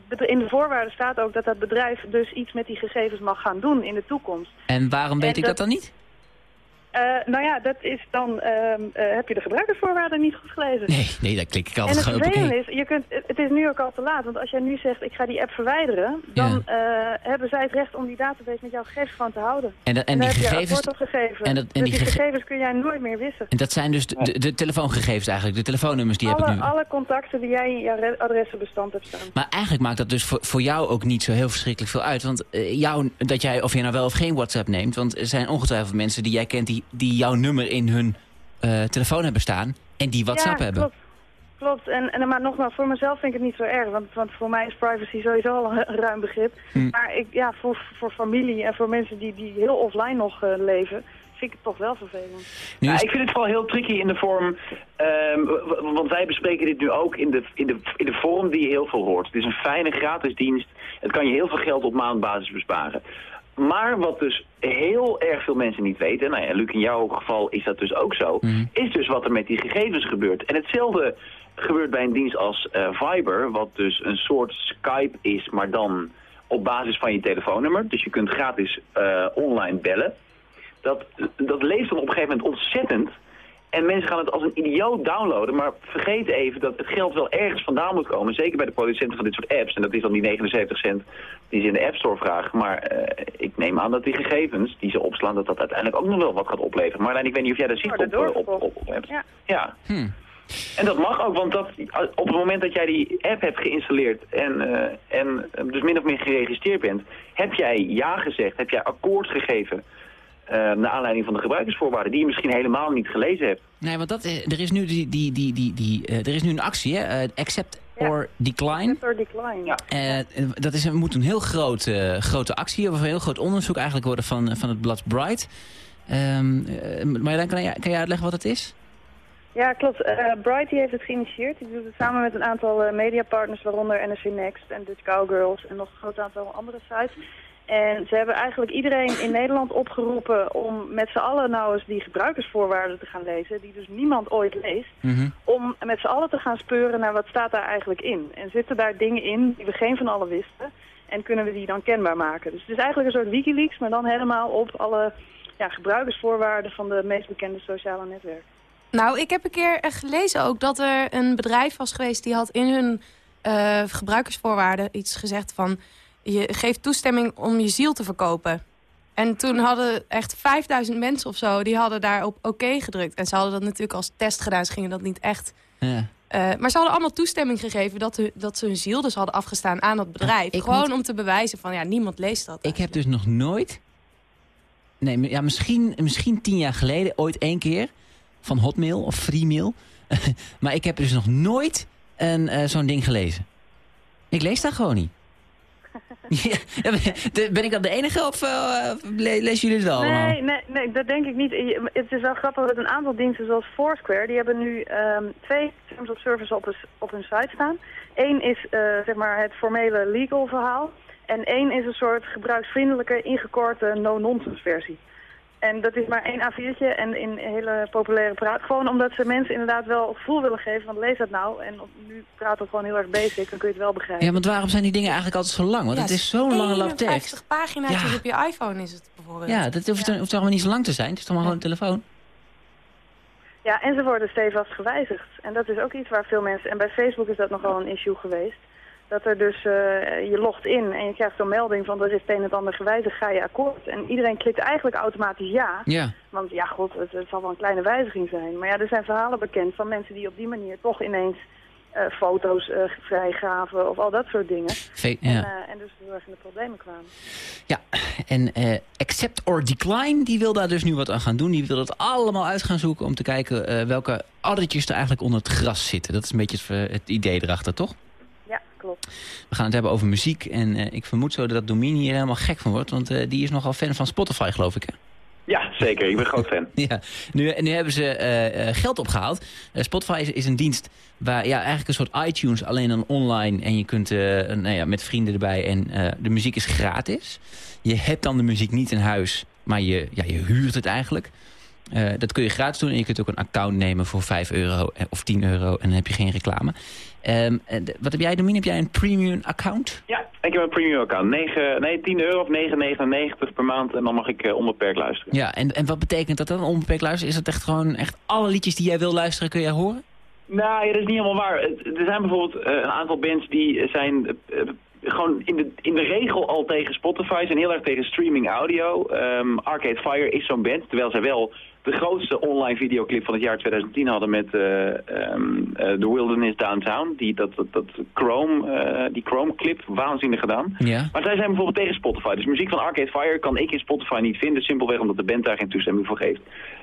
eh, in de voorwaarden staat ook dat dat bedrijf dus iets met die gegevens mag gaan doen in de toekomst. En waarom weet En ik dat dan niet? Eh, nou ja, dat is dan, ehm, eh, heb je de gebruikersvoorwaarden niet goed gelezen. Nee, nee, daar klik ik En altijd het gewoon op. vervelende oké. is, je kunt, het is nu ook al te laat. Want als jij nu zegt, ik ga die app verwijderen... dan eh, hebben zij het recht om die database met jouw gegevens gewoon te houden. En dat- en die heb je gegevens- gegeven. en dat- en dus die die, gege- gegevens kun jij nooit meer wissen. En dat zijn dus de, de, de telefoongegevens eigenlijk, de telefoonnummers die heb ik nu. alle contacten die jij in jouw re- adressenbestand hebt staan. Maar eigenlijk maakt dat dus voor, voor jou ook niet zo heel verschrikkelijk veel uit. Want jou, dat jij, of je nou wel of geen WhatsApp neemt... want er zijn ongetwijfeld mensen die jij kent... die, die jouw nummer in hun eh, telefoon hebben staan... en die WhatsApp ja, hebben. Klopt. Klopt, en, en, maar nogmaals, voor mezelf vind ik het niet zo erg, want, want voor mij is privacy sowieso al een ruim begrip. Hm. Maar ik, ja, voor, voor familie en voor mensen die, die heel offline nog eh, leven, vind ik het toch wel vervelend. Ja, ik vind het vooral heel tricky in de vorm, ehm, want wij bespreken dit nu ook in de, in, de, in de vorm die je heel veel hoort. Het is een fijne gratis dienst, het kan je heel veel geld op maandbasis besparen. Maar wat dus heel erg veel mensen niet weten, nou ja, Luc, in jouw geval is dat dus ook zo, is dus wat er met die gegevens gebeurt. En hetzelfde gebeurt bij een dienst als eh, Viber, wat dus een soort Skype is, maar dan op basis van je telefoonnummer. Dus je kunt gratis eh, online bellen dat, dat leeft dan op een gegeven moment ontzettend. En mensen gaan het als een idioot downloaden, maar vergeet even dat het geld wel ergens vandaan moet komen. Zeker bij de producenten van dit soort apps. En dat is dan die 79 cent die ze in de App Store vragen. Maar eh, ik neem aan dat die gegevens die ze opslaan, dat dat uiteindelijk ook nog wel wat gaat opleveren. Marlijn, ik weet niet of jij dat ziet op, eh, op, op, op apps. Ja. Ja. Hm. En dat mag ook, want dat, op het moment dat jij die app hebt geïnstalleerd en, eh, en eh, dus min of meer geregistreerd bent, heb jij ja gezegd, heb jij akkoord gegeven eh, naar aanleiding van de gebruikersvoorwaarden die je misschien helemaal niet gelezen hebt. Nee, want dat, is- er is nu, die, die, die, die, die, eh, er is nu een actie, hè? eh, accept or decline. Accept or decline. Ja. Eh, dat is, een- moet een heel groot, eh, grote actie, of een heel groot onderzoek eigenlijk worden van, van het blad Bright. Ehm eh, Marjolein, kan jij, kan jij uitleggen wat het is? Ja, klopt. Eh Bright die heeft het geïnitieerd. Die doet het samen met een aantal eh, mediapartners, waaronder NRC Next en Dutch Cowgirls en nog een groot aantal andere sites. En ze hebben eigenlijk iedereen in Nederland opgeroepen om met z'n allen nou eens die gebruikersvoorwaarden te gaan lezen, die dus niemand ooit leest, om met z'n allen te gaan speuren naar wat staat daar eigenlijk in. En zitten daar dingen in die we geen van allen wisten en kunnen we die dan kenbaar maken. Dus het is eigenlijk een soort Wikileaks, maar dan helemaal op alle ja, gebruikersvoorwaarden van de meest bekende sociale netwerken. Nou, ik heb een keer eh, gelezen ook dat er een bedrijf was geweest... die had in hun eh, gebruikersvoorwaarden iets gezegd van... je geeft toestemming om je ziel te verkopen. En toen hadden echt 5000 mensen of zo... die hadden daar op oké gedrukt. En ze hadden dat natuurlijk als test gedaan. Ze gingen dat niet echt... Ja. eh, maar ze hadden allemaal toestemming gegeven... dat, dat ze hun ziel dus hadden afgestaan aan dat bedrijf. Gewoon moet- om te bewijzen van... ja, niemand leest dat. Ik heb dus nog nooit... Nee, ja, misschien, misschien tien jaar geleden, ooit één keer... van Hotmail of Freemail. maar ik heb dus nog nooit een, eh, zo'n ding gelezen. Ik lees dat gewoon niet. Ben- ik dan de enige of le- lezen jullie het allemaal? Nee, nee, nee, dat denk ik niet. Het is wel grappig dat een aantal diensten zoals Foursquare, die hebben nu ehm, twee terms of service op, op hun site staan. Eén is eh, zeg maar het formele legal verhaal. En één is een soort gebruiksvriendelijke, ingekorte no-nonsense versie. En dat is maar één A4'tje en in hele populaire praat. Gewoon omdat ze mensen inderdaad wel gevoel willen geven van lees dat nou. En op- nu praat het gewoon heel erg basic, dan kun je het wel begrijpen. Ja, want waarom zijn die dingen eigenlijk altijd zo lang? Want Ja, het is zo'n lange lap tekst. 51 pagina's Ja. op je iPhone is het bijvoorbeeld. Ja, dat hoeft, hoeft allemaal niet zo lang te zijn. Het is toch maar gewoon een telefoon. Ja, en ze worden stevast gewijzigd. En dat is ook iets waar veel mensen... En bij Facebook is dat nogal een issue geweest. Dat er dus, eh, je logt in en je krijgt zo'n melding van er is het een en het ander gewijzigd, ga je akkoord. En iedereen klikt eigenlijk automatisch ja. Ja. Want ja, god, het, het zal wel een kleine wijziging zijn. Maar ja, er zijn verhalen bekend van mensen die op die manier toch ineens eh, foto's eh, vrijgaven of al dat soort dingen. Ve- ja. en dus heel erg in de problemen kwamen. Ja, en Accept or Decline, die wil daar dus nu wat aan gaan doen. Die wil dat allemaal uit gaan zoeken om te kijken welke addertjes er eigenlijk onder het gras zitten. Dat is een beetje het, het idee erachter, toch? Klopt. We gaan het hebben over muziek en eh, ik vermoed zo dat Domini hier helemaal gek van wordt. Want eh, die is nogal fan van Spotify, geloof ik, hè? Ja, zeker. Ik ben groot fan. Ja, nu, nu hebben ze eh, geld opgehaald. Eh, Spotify is, is een dienst waar ja, eigenlijk een soort iTunes, alleen dan online. En je kunt eh, nou ja, met vrienden erbij en eh, de muziek is gratis. Je hebt dan de muziek niet in huis, maar je, ja, je huurt het eigenlijk. Eh, dat kun je gratis doen en je kunt ook een account nemen voor 5 euro of 10 euro en dan heb je geen reclame. Ehm, en wat heb jij, Domien? Heb jij een premium account? Ja, ik heb een premium account. 9, nee, 10 euro of 9,99 per maand en dan mag ik eh, onbeperkt luisteren. Ja, en, en wat betekent dat dan, onbeperkt luisteren? Is dat echt gewoon echt alle liedjes die jij wil luisteren, kun jij horen? Nou, ja, dat is niet helemaal waar. Er zijn bijvoorbeeld eh, een aantal bands die zijn eh, gewoon in de, in de regel al tegen Spotify, zijn heel erg tegen streaming audio. Ehm, Arcade Fire is zo'n band, terwijl zij wel de grootste online videoclip van het jaar 2010 hadden met eh, ehm, eh, The Wilderness Downtown. Die, dat, dat, dat Chrome, eh, die Chrome clip, waanzinnig gedaan. Ja. Maar zij zijn bijvoorbeeld tegen Spotify. Dus muziek van Arcade Fire kan ik in Spotify niet vinden. Simpelweg omdat de band daar geen toestemming voor geeft.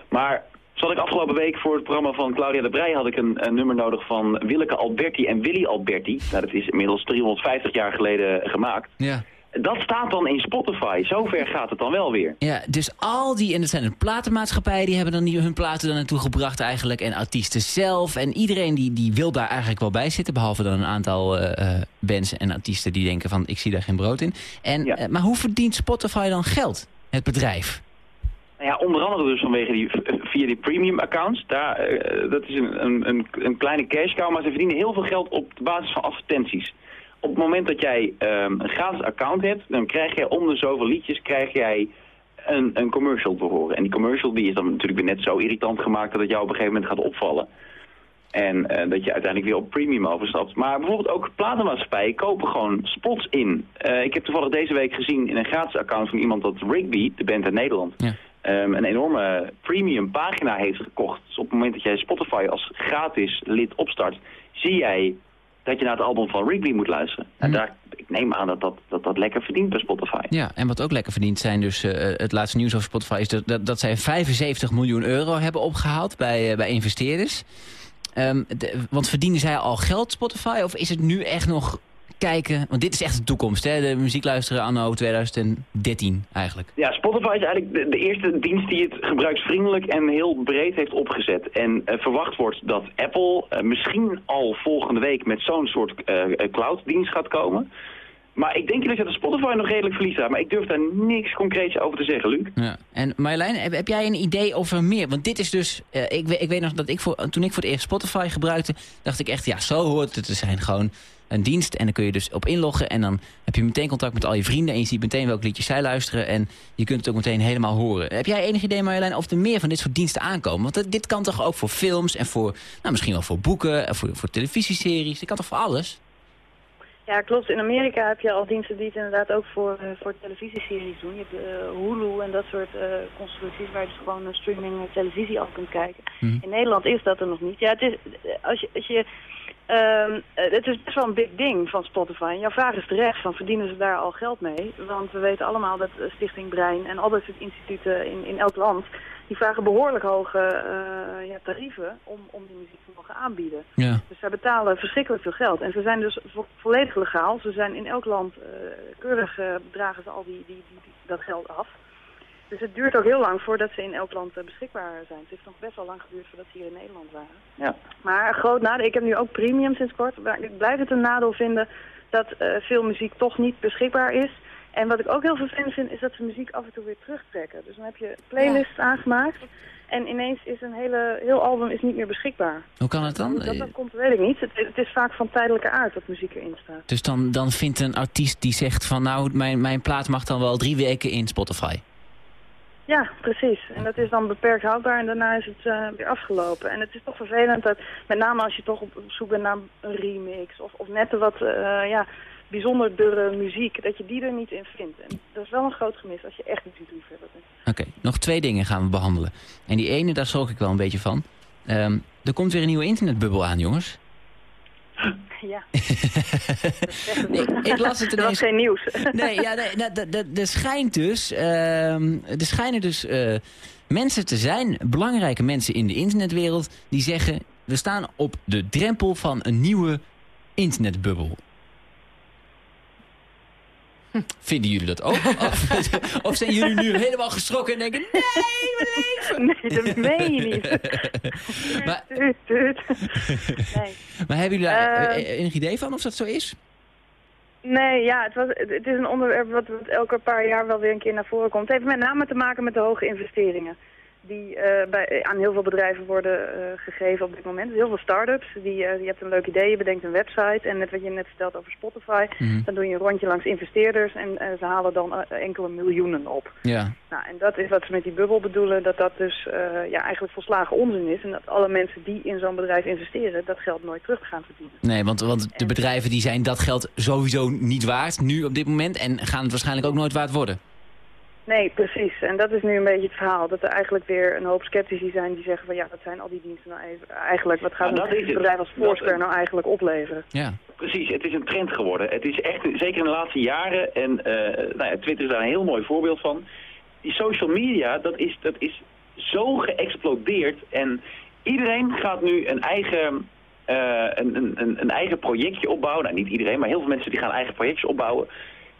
Maar zal ik afgelopen week voor het programma van Claudia de Brij... had ik een, een nummer nodig van Willeke Alberti en Willy Alberti. Nou, dat is inmiddels 350 jaar geleden gemaakt. Ja. Dat staat dan in Spotify. Zover gaat het dan wel weer. Ja, dus al die, en dat zijn de platenmaatschappijen, die hebben dan die, hun platen dan naartoe gebracht eigenlijk. En artiesten zelf. En iedereen die, die wil daar eigenlijk wel bij zitten. Behalve dan een aantal eh, bands en artiesten die denken van, ik zie daar geen brood in. En, eh, maar hoe verdient Spotify dan geld, het bedrijf? Nou ja, onder andere dus vanwege die, via die premium accounts. Daar, dat is een, een, een, kleine cash cow, maar ze verdienen heel veel geld op basis van advertenties. Op het moment dat jij ehm, een gratis account hebt, dan krijg jij om de zoveel liedjes krijg jij een, een commercial te horen. En die commercial die is dan natuurlijk weer net zo irritant gemaakt dat het jou op een gegeven moment gaat opvallen. En eh, dat je uiteindelijk weer op premium overstapt. Maar bijvoorbeeld ook platenmaatschappijen kopen gewoon spots in. Eh, ik heb toevallig deze week gezien in een gratis account van iemand dat Rigby, de band uit Nederland, ehm, een enorme premium pagina heeft gekocht. Dus op het moment dat jij Spotify als gratis lid opstart, zie jij dat je naar het album van Rigby moet luisteren. En daar, ik neem aan dat dat, dat dat lekker verdient bij Spotify. Ja, en wat ook lekker verdient zijn dus eh, het laatste nieuws over Spotify... is dat, dat, dat zij 75 miljoen euro hebben opgehaald bij, eh, bij investeerders. Ehm, de- want verdienen zij al geld, Spotify? Of is het nu echt nog kijken... Want dit is echt de toekomst, hè? De muziek luisteren anno 2013 eigenlijk. Ja, Spotify is eigenlijk de, de eerste dienst die het gebruiksvriendelijk en heel breed heeft opgezet. En eh, verwacht wordt dat Apple eh, misschien al volgende week met zo'n soort eh, eh, cloud-dienst gaat komen. Maar ik denk eerlijk dat Spotify nog redelijk verlies heeft. Maar ik durf daar niks concreets over te zeggen, Luc. Ja. En Marjolein, heb, heb jij een idee over meer? Want dit is dus... ik, ik weet nog dat ik voor, toen ik voor het eerst Spotify gebruikte... dacht ik echt, ja, zo hoort het te zijn. Gewoon een dienst en dan kun je dus op inloggen... en dan heb je meteen contact met al je vrienden... en je ziet meteen welke liedjes zij luisteren... en je kunt het ook meteen helemaal horen. Heb jij enig idee, Marjolein, of er meer van dit soort diensten aankomen? Want dit kan toch ook voor films en voor... nou, misschien wel voor boeken, en voor, voor televisieseries. Dit kan toch voor alles? Ja, klopt. In Amerika heb je al diensten die het inderdaad ook voor, eh, voor televisieseries doen. Je hebt eh, Hulu en dat soort eh, constructies waar je dus gewoon streaming televisie af kunt kijken. Mhm. In Nederland is dat er nog niet. Ja, het is, als je, als je eh, het is best wel een big ding van Spotify. En jouw vraag is terecht, van verdienen ze daar al geld mee? Want we weten allemaal dat eh, Stichting Brein en al dat soort instituten in, in elk land... die vragen behoorlijk hoge eh, ja, tarieven om, om die muziek te mogen aanbieden. Ja. Dus zij betalen verschrikkelijk veel geld. En ze zijn dus vo- volledig legaal. Ze zijn in elk land eh, keurig dragen ze al die, die, die, die- dat geld af. Dus het duurt ook heel lang voordat ze in elk land eh, beschikbaar zijn. Het heeft nog best wel lang geduurd voordat ze hier in Nederland waren. Ja. Maar een groot nadeel, ik heb nu ook premium sinds kort. Maar ik blijf het een nadeel vinden dat eh, veel muziek toch niet beschikbaar is. En wat ik ook heel vervelend vind, is dat ze muziek af en toe weer terugtrekken. Dus dan heb je playlists aangemaakt. En ineens is een hele, heel album is niet meer beschikbaar. Hoe kan het dan? Dat dan komt, weet ik niet. Het, het is vaak van tijdelijke aard dat muziek erin staat. Dus dan, dan vindt een artiest die zegt van... nou, mijn, mijn plaat mag dan wel drie weken in Spotify. Ja, precies. En dat is dan beperkt houdbaar en daarna is het eh, weer afgelopen. En het is toch vervelend dat, met name als je toch op zoek bent naar een remix of, of net een wat eh, ja, bijzonderdere muziek, dat je die er niet in vindt. En dat is wel een groot gemis als je echt muziekliefhebber bent. Oké, nog twee dingen gaan we behandelen. En die ene, daar schrok ik wel een beetje van. Ehm, er komt weer een nieuwe internetbubbel aan, jongens. Ja. Nee, ik las het Dat ineens. was geen nieuws. Nee, ja, nee, nou, er schijnt dus, er schijnen dus eh, mensen te zijn, belangrijke mensen in de internetwereld, die zeggen, we staan op de drempel van een nieuwe internetbubbel. Vinden jullie dat ook? Of, of zijn jullie nu helemaal geschrokken en denken, nee, mijn leven! Nee, dat meen je niet. Maar- Tuut, tuut. Nee. Maar hebben jullie daar Ehm. eh, enig idee van of dat zo is? Nee, ja, het, was, het het is een onderwerp wat, wat elke paar jaar wel weer een keer naar voren komt. Het heeft met name te maken met de hoge investeringen die eh, bij, aan heel veel bedrijven worden eh, gegeven op dit moment. Heel veel start-ups, die, eh, je hebt een leuk idee, je bedenkt een website en net wat je net vertelt over Spotify, Mhm. dan doe je een rondje langs investeerders en ze halen dan enkele miljoenen op. Ja. Nou, en dat is wat ze met die bubbel bedoelen, dat dat dus ja, eigenlijk volslagen onzin is. En dat alle mensen die in zo'n bedrijf investeren, dat geld nooit terug gaan verdienen. Nee, want, want de bedrijven die zijn dat geld sowieso niet waard, nu op dit moment, en gaan het waarschijnlijk ook nooit waard worden. Nee, precies. En dat is nu een beetje het verhaal. Dat er eigenlijk weer een hoop sceptici zijn die zeggen van ja, wat zijn al die diensten nou even, eigenlijk, wat gaat Nou, dat een bedrijf als Foursquare nou eigenlijk opleveren? Ja. Precies, het is een trend geworden. Het is echt, zeker in de laatste jaren, en eh, nou ja, Twitter is daar een heel mooi voorbeeld van. Die social media, dat is, dat is zo geëxplodeerd. En iedereen gaat nu een eigen, eh, een, een, een, een eigen projectje opbouwen. Nou, niet iedereen, maar heel veel mensen die gaan eigen projectjes opbouwen.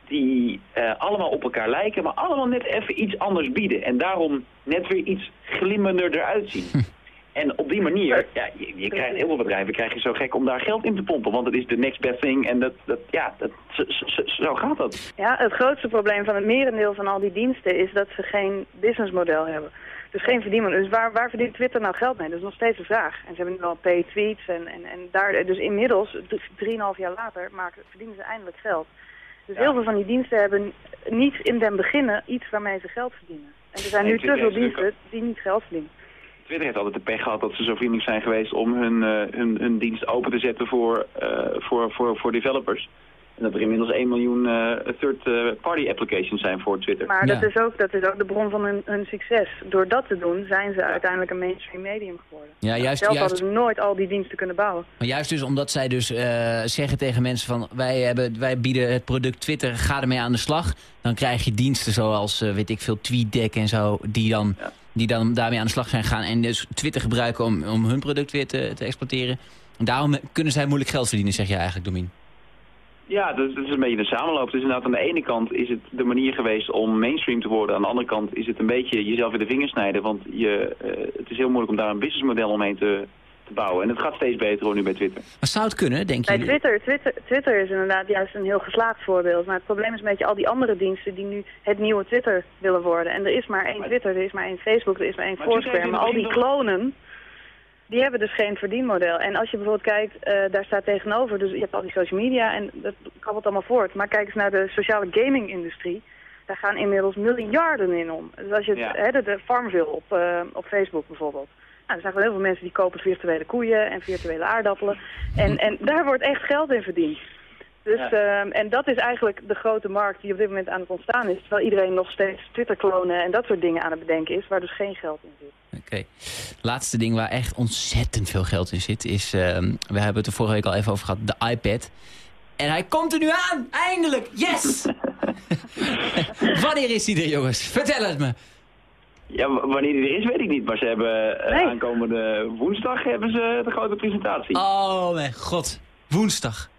Die eh, allemaal op elkaar lijken, maar allemaal net even iets anders bieden. En daarom net weer iets glimmender eruit zien. En op die manier, ja, je, je krijgt heel veel bedrijven krijg je zo gek om daar geld in te pompen. Want het is de next best thing en dat, dat, ja, dat, zo, zo, zo gaat dat. Ja, het grootste probleem van het merendeel van al die diensten is dat ze geen businessmodel hebben. Dus geen verdienmodel. Dus waar, waar verdient Twitter nou geld mee? Dat is nog steeds de vraag. En ze hebben nu al pay tweets en, en, en daar, dus inmiddels, d- drieënhalf jaar later, maken, verdienen ze eindelijk geld. Dus heel veel van die diensten hebben niet in den beginnen iets waarmee ze geld verdienen. En er zijn nu te veel diensten die niet geld verdienen. Twitter heeft altijd de pech gehad dat ze zo vriendelijk zijn geweest om hun, eh, hun, hun dienst open te zetten voor, eh, voor, voor, voor developers. En dat er inmiddels 1 miljoen eh, third-party applications zijn voor Twitter. Maar dat, is ook, dat is ook de bron van hun, hun succes. Door dat te doen zijn ze uiteindelijk een mainstream medium geworden. Ja, juist, Zelf juist, hadden ze nooit al die diensten kunnen bouwen. maar juist dus omdat zij dus eh, zeggen tegen mensen van... Wij, hebben, wij bieden het product Twitter, ga ermee aan de slag. Dan krijg je diensten zoals, eh, weet ik veel, TweetDeck en zo... die dan, die dan daarmee aan de slag zijn gegaan... en dus Twitter gebruiken om, om hun product weer te, te exporteren. En daarom kunnen zij moeilijk geld verdienen, zeg je eigenlijk, Domien. Ja, dat, dat is een beetje een samenloop. Dus inderdaad, aan de ene kant is het de manier geweest om mainstream te worden. Aan de andere kant is het een beetje jezelf in de vingers snijden. Want je, eh, het is heel moeilijk om daar een businessmodel omheen te, te bouwen. En het gaat steeds beter hoor, nu bij Twitter. Maar zou het kunnen, denk Bij je? Twitter, Twitter, Twitter is inderdaad juist een heel geslaagd voorbeeld. Maar het probleem is een beetje al die andere diensten die nu het nieuwe Twitter willen worden. En er is maar één Twitter, er is maar één Facebook, er is maar één Maar Foursquare. Maar al die klonen, die hebben dus geen verdienmodel. En als je bijvoorbeeld kijkt, eh, daar staat tegenover, dus je hebt al die social media en dat kabbelt allemaal voort. Maar kijk eens naar de sociale gaming-industrie. Daar gaan inmiddels miljarden in om. Dus als je het, hè, de, de Farmville op, eh, op Facebook bijvoorbeeld. Nou, er zijn gewoon heel veel mensen die kopen virtuele koeien en virtuele aardappelen. En, en daar wordt echt geld in verdiend. Dus, ehm, en dat is eigenlijk de grote markt die op dit moment aan het ontstaan is. Terwijl iedereen nog steeds Twitter-klonen en dat soort dingen aan het bedenken is, waar dus geen geld in zit. Oké. Laatste ding waar echt ontzettend veel geld in zit is... ehm, we hebben het er vorige week al even over gehad, de iPad. En hij komt er nu aan! Eindelijk! Yes! Wanneer is hij er, jongens? Vertel het me. Ja, wanneer die er is, weet ik niet. Maar ze hebben eh, Nee. aankomende woensdag hebben ze de grote presentatie. Oh mijn god. Woensdag.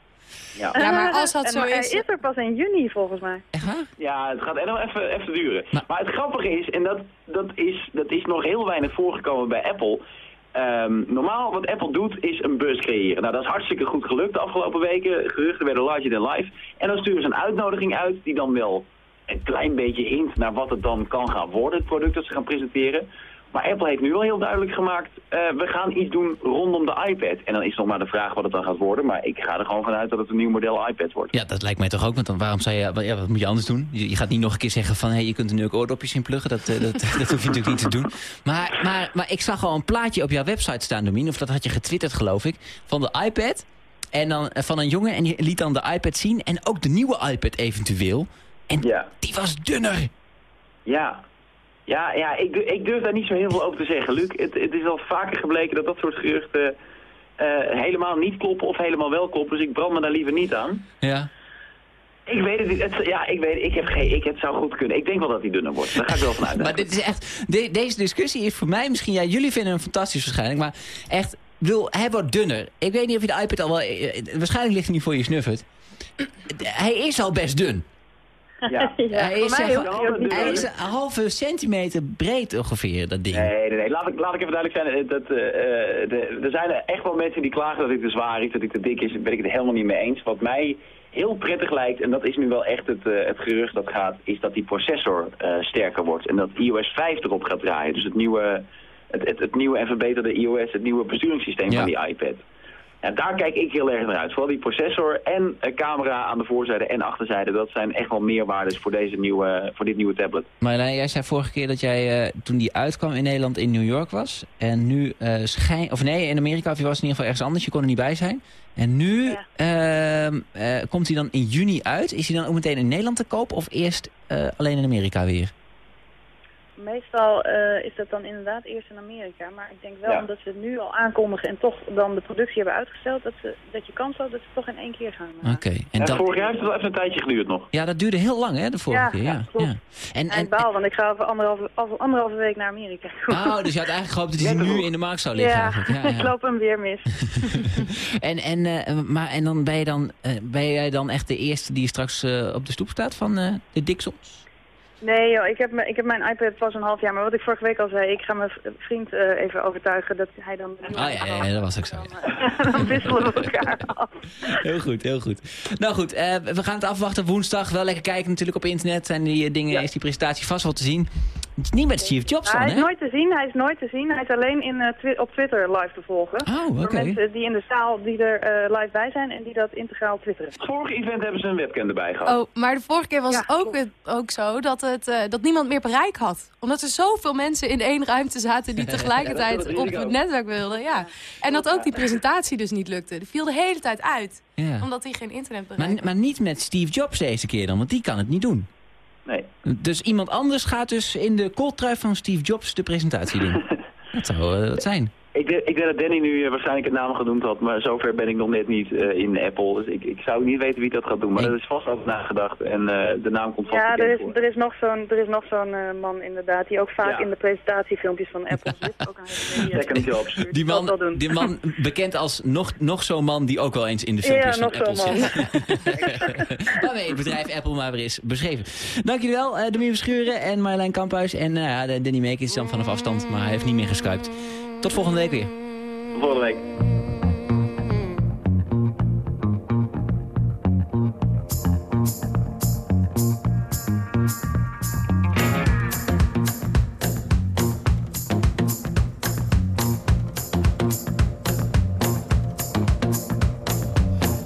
Ja. Ja, maar als dat En zo is... is er pas in juni volgens mij. Echt waar? Ja, het gaat echt nog even, even duren. Maar- Maar, het grappige is, en dat, dat, is, dat is nog heel weinig voorgekomen bij Apple. Ehm, normaal wat Apple doet is een buzz creëren. Nou, dat is hartstikke goed gelukt de afgelopen weken. Geruchten werden larger than life. En dan sturen ze een uitnodiging uit die dan wel een klein beetje hint naar wat het dan kan gaan worden, het product dat ze gaan presenteren. Maar Apple heeft nu wel heel duidelijk gemaakt, eh, we gaan iets doen rondom de iPad. En dan is nog maar de vraag wat het dan gaat worden. Maar ik ga er gewoon vanuit dat het een nieuw model iPad wordt. Ja, dat lijkt mij toch ook. Want dan, waarom zou je, ja, wat moet je anders doen? Je, je gaat niet nog een keer zeggen van... Hey, je kunt er nu ook oordopjes in pluggen. Dat, eh, dat, dat hoef je natuurlijk niet te doen. Maar, maar, maar ik zag al een plaatje op jouw website staan, Domien. Of dat had je getwitterd, geloof ik. Van de iPad. En dan eh, van een jongen. En die liet dan de iPad zien. En ook de nieuwe iPad eventueel. En Ja. die was dunner. Ja, ja, ja ik, ik durf daar niet zo heel veel over te zeggen, Luc. Het, het is al vaker gebleken dat dat soort geruchten eh, helemaal niet kloppen of helemaal wel kloppen. Dus ik brand me daar liever niet aan. Ja. Ik weet het niet. Het, ja, ik weet ik heb geen, ik, het zou goed kunnen. Ik denk wel dat hij dunner wordt. Daar ga ik wel vanuit. Maar dit is echt, de- deze discussie is voor mij misschien... Ja, jullie vinden hem fantastisch waarschijnlijk. Maar echt, bedoel, hij wordt dunner. Ik weet niet of je de iPad al wel... eh, eh, Waarschijnlijk ligt hij niet voor je snuffert. Hij is al best dun. Ja. hij, is, hij een halve centimeter breed ongeveer, dat ding. Nee, nee, nee. Laat ik, laat ik even duidelijk zijn. eh, Dat, eh, eh, de, er zijn echt wel mensen die klagen dat ik te zwaar is, dat ik te dik is. Daar ben ik het helemaal niet mee eens. Wat mij heel prettig lijkt, en dat is nu wel echt het, eh, het gerucht dat gaat, is dat die processor eh, sterker wordt. En dat iOS 5 erop gaat draaien. Dus het nieuwe, het, het, het nieuwe en verbeterde iOS, het nieuwe besturingssysteem Ja. van die iPad. Ja, daar kijk ik heel erg naar uit. Vooral die processor en eh, camera aan de voorzijde en achterzijde. Dat zijn echt wel meerwaardes voor, deze nieuwe, voor dit nieuwe tablet. Marjolein, jij zei vorige keer dat jij eh, toen die uitkwam in Nederland in New York was. En nu eh schijn... Of nee, in Amerika, of je was in ieder geval ergens anders. Je kon er niet bij zijn. En nu ehm, eh, komt hij dan in juni uit. Is hij dan ook meteen in Nederland te koop? Of eerst eh, alleen in Amerika weer? Meestal eh, is dat dan inderdaad eerst in Amerika. Maar ik denk wel, Ja. omdat ze het nu al aankondigen en toch dan de productie hebben uitgesteld, dat, ze, dat je kans had dat ze het toch in één keer gaan maken. Oké. En En dat, vorig jaar heeft het wel even een tijdje geduurd nog. ja, dat duurde heel lang, hè, de vorige Ja, keer. ja, Ja, klopt. ja. En, En, en, baal, want ik ga over anderhalve, over anderhalve week naar Amerika. oh, dus je had eigenlijk gehoopt dat hij nu in de markt zou liggen. ja, eigenlijk. Ja, ik ja. loop hem weer mis. En, en, eh, maar, en dan ben, je dan, eh, ben jij dan echt de eerste die straks eh, op de stoep staat van eh, de Dixons? Nee joh, ik heb, me- ik heb mijn iPad pas een half jaar. Maar wat ik vorige week al zei, ik ga mijn vriend eh, even overtuigen dat hij dan... Oh ja, ja, ja, dat was ook zo. ja. dan wisselen we elkaar af. Heel goed, heel goed. Nou goed, eh, we gaan het afwachten woensdag. Wel lekker kijken natuurlijk op internet. Zijn die eh, dingen, is die presentatie vast wel te zien. Niet met Steve Jobs dan, hij is hè? nooit te zien, hij is nooit te zien. Hij is alleen in, eh, twi- op Twitter live te volgen. Oh, Voor oké. mensen die in de zaal die er eh, live bij zijn en die dat integraal twitteren. Vorig event hebben ze een webcam erbij gehad. Oh, maar de vorige keer was het ook, het- ook zo dat, het, eh, dat niemand meer bereik had. Omdat er zoveel mensen in één ruimte zaten die tegelijkertijd het op het netwerk wilden. Ja. En dat ook die presentatie dus niet lukte. Die viel de hele tijd uit. Ja. Omdat hij geen internet Maar, bereikte. maar niet met Steve Jobs deze keer dan, want die kan het niet doen. Nee. Dus iemand anders gaat dus in de kooltrui van Steve Jobs de presentatie doen. dat zou eh, wat zijn. Ik, denk- ik denk dat Danny nu eh, waarschijnlijk het naam genoemd had, maar zover ben ik nog net niet eh, in Apple. Dus ik, ik zou niet weten wie dat gaat doen, maar er is vast over nagedacht en eh, de naam komt vast Ja, er is, voor. er is nog zo'n er is nog zo'n eh, man inderdaad die ook vaak Ja. in de presentatiefilmpjes van Apple zit. Ook aan. Second Jobs. Die dat man, die man bekend als nog, nog zo'n man die ook wel eens in de filmpjes Ja, van nog Apple zo'n man. zit. Waarmee het bedrijf Apple maar weer is beschreven. Dank jullie wel, uh, Domien Verschuren en Marjolein Kamphuis. En nou Danny Meek is dan vanaf afstand, maar hij heeft niet meer geskypt. Tot volgende week weer. Volgende week.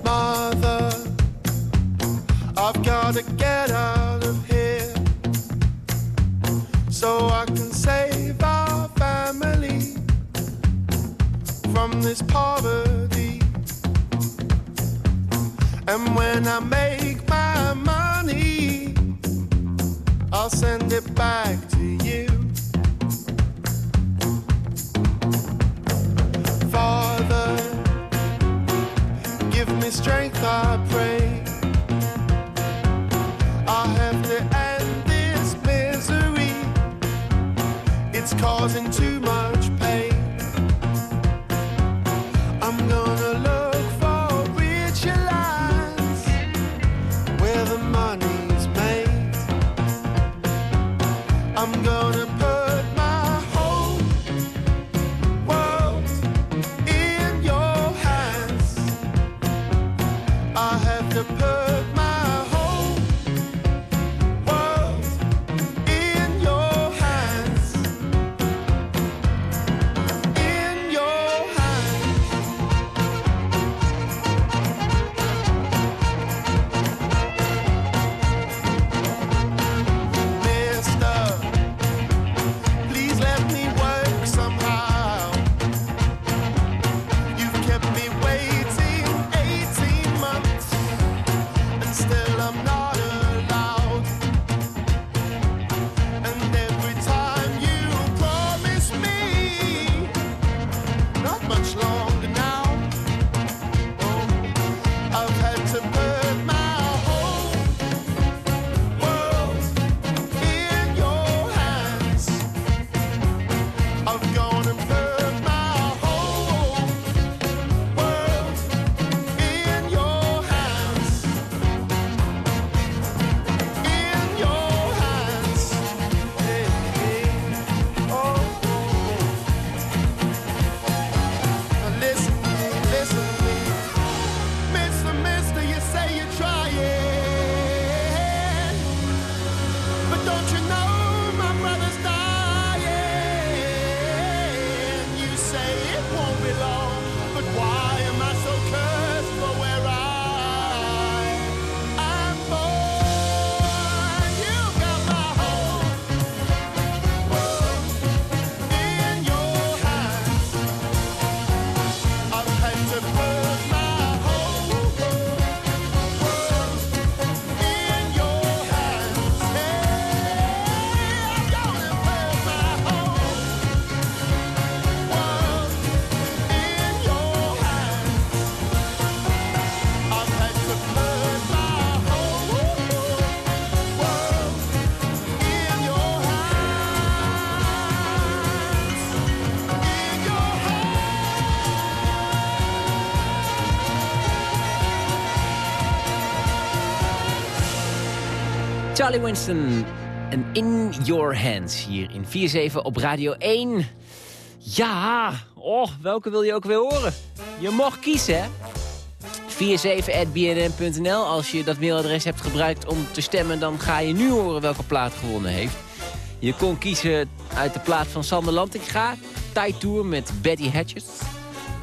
Mother, I've gotta get Charlie Winston en In Your Hands hier in 4-7 op Radio 1. Ja, oh, welke wil je ook weer horen? Je mag kiezen, hè? 47.bnn.nl. Als je dat mailadres hebt gebruikt om te stemmen... dan ga je nu horen welke plaat gewonnen heeft. Je kon kiezen uit de plaat van Sander Lantinga, Thai Tour met Betty Hatches.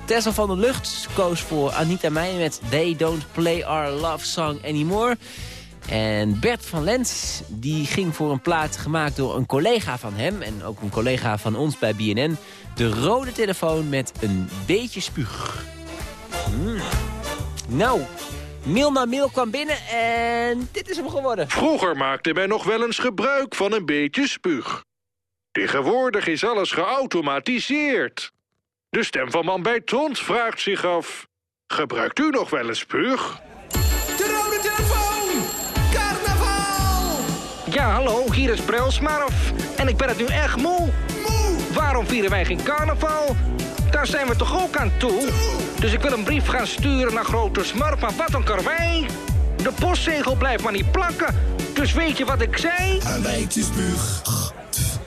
Tessel van der Lucht koos voor Anita Meijer met They Don't Play Our Love Song Anymore. En Bert van Lens die ging voor een plaat gemaakt door een collega van hem... en ook een collega van ons bij BNN... de rode telefoon met een beetje spuug. Mm. Nou, na mail kwam binnen en dit is hem geworden. Vroeger maakte men nog wel eens gebruik van een beetje spuug. Tegenwoordig is alles geautomatiseerd. De stem van man bij Trond vraagt zich af... Gebruikt u nog wel een spuug? Ja, hallo, hier is Brel Smarf. En ik ben het nu echt moe. Waarom vieren wij geen carnaval? Daar zijn we toch ook aan toe? Dus ik wil een brief gaan sturen naar Grote Smurf, maar wat een karwei. De postzegel blijft maar niet plakken. Dus weet je wat ik zei? Een beetje spuug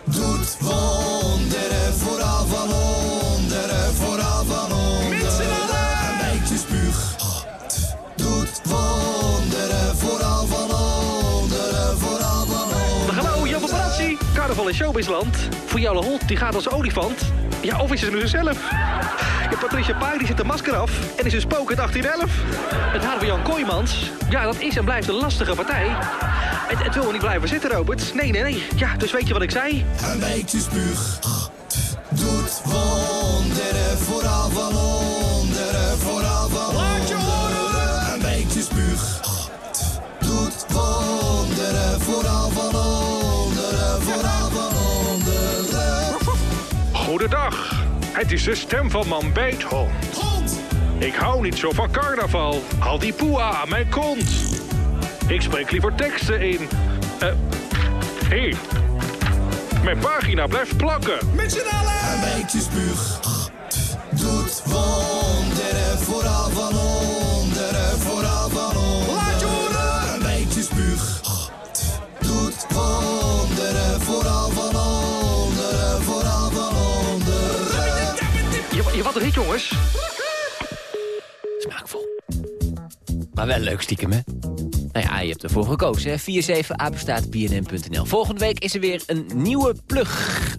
doet wonderen, vooral van onderen, vooral van onderen. Een beetje spuug doet wonderen, in Showbizland. Voor Jelle Holt, die gaat als olifant. Ja, of is ze nu zelf? Ja, Patricia Pai die zet de masker af en is een spook uit 1811. Het haar van Jan Kooijmans, ja, dat is en blijft een lastige partij. Het, het wil wel niet blijven zitten, Robert. Nee, nee, nee. Ja, dus weet je wat ik zei? Een beetje spuug doet wonderen, vooral van onderen, vooral van onderen. Een beetje spuug doet wonderen, Goedendag. Het is de stem van man Beethond. Ik hou niet zo van carnaval. Al die poeha aan mijn kont. Ik spreek liever teksten in. Eh. Hé. Hey. Mijn pagina blijft plakken. Met z'n allen! Een beetje spuug doet wonderen, vooral van onderen, wat een jongens. Smaakvol. Maar wel leuk stiekem, hè? Nou ja, je hebt ervoor gekozen, hè? 47 apenstaat. Volgende week is er weer een nieuwe plug.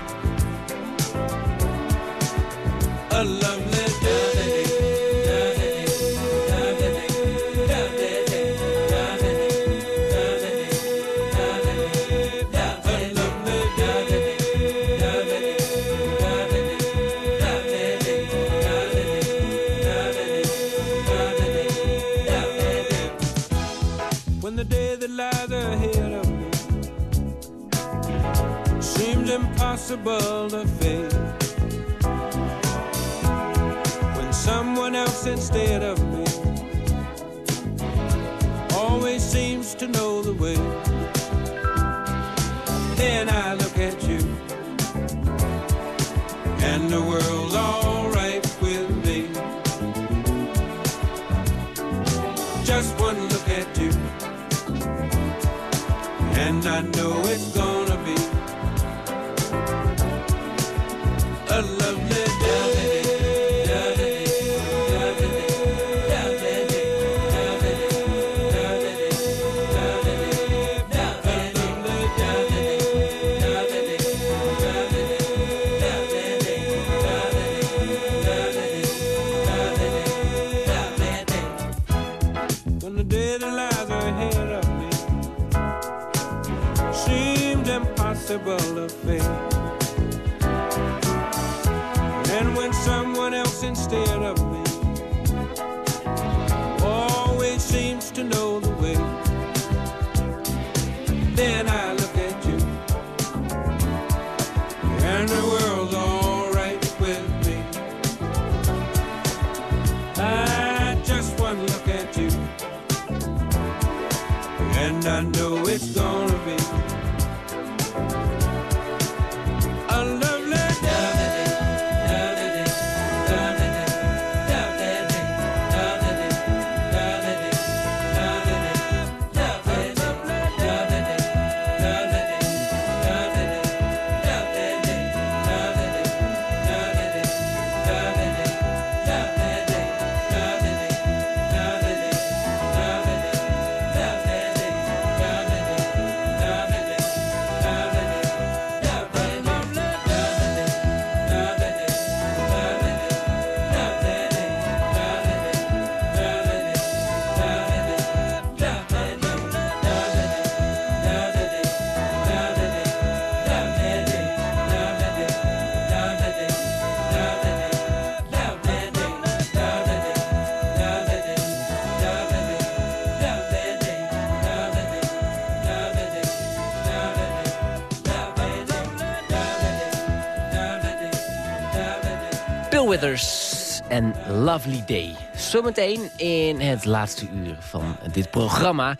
instead of me always seems to know the way. En Lovely Day. Zometeen in het laatste uur van dit programma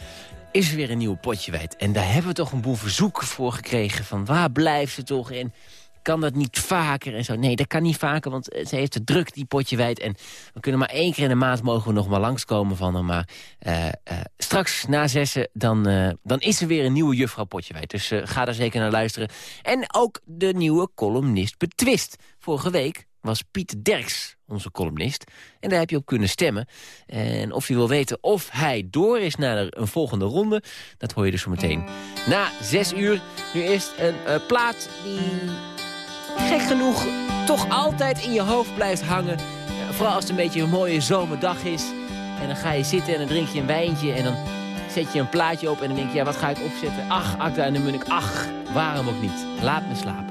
is er weer een nieuw potje wijd. En daar hebben we toch een boel verzoeken voor gekregen. Van waar blijft ze toch? En kan dat niet vaker? En zo. Nee, dat kan niet vaker, want ze heeft het druk, die potje wijd. En we kunnen maar één keer in de maand mogen we nog maar langskomen van haar. Maar eh, eh, straks na zessen, dan, eh, dan is er weer een nieuwe juffrouw potje wijd. Dus ga daar zeker naar luisteren. En ook de nieuwe columnist Betwist. Vorige week was Piet Derks, onze columnist. En daar heb je op kunnen stemmen. En of je wil weten of hij door is naar een volgende ronde... dat hoor je dus zo meteen na zes uur. Nu eerst een eh, plaat die gek genoeg toch altijd in je hoofd blijft hangen. Eh, vooral als het een beetje een mooie zomerdag is. En dan ga je zitten en dan drink je een wijntje... en dan zet je een plaatje op en dan denk je... ja, wat ga ik opzetten? Ach, Akda en de Munnik, ach, waarom ook niet? Laat me slapen.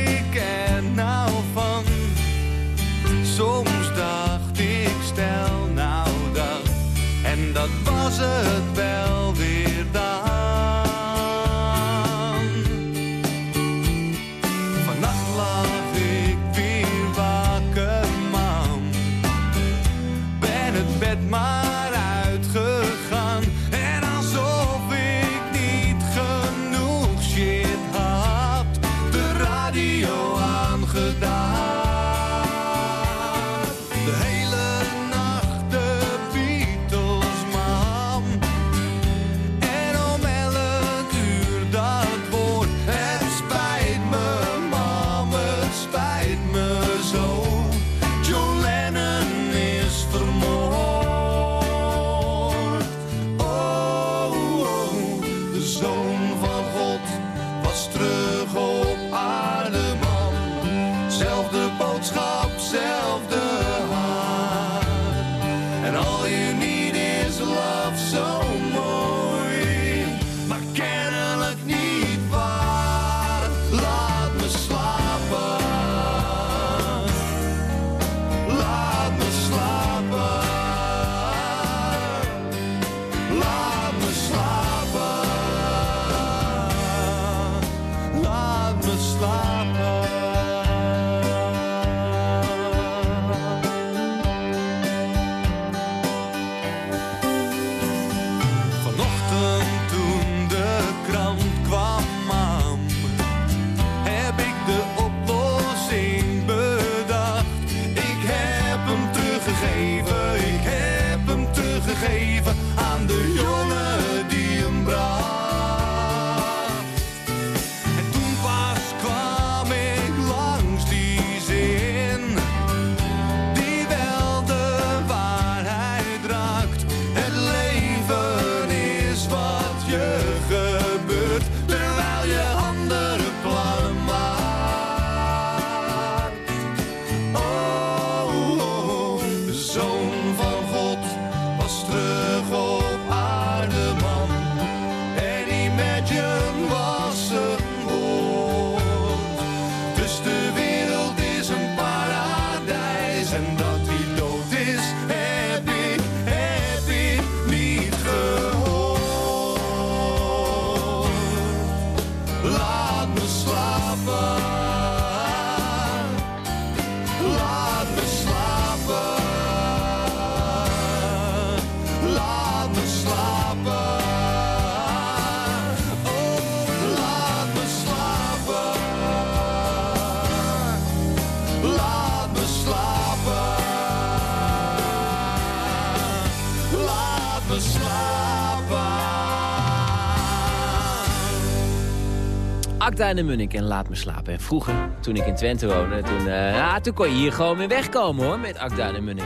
En de Munnik en Laat me slapen. En vroeger, toen ik in Twente woonde, toen, eh, ja, toen kon je hier gewoon mee wegkomen hoor, met Akda en de Munnik.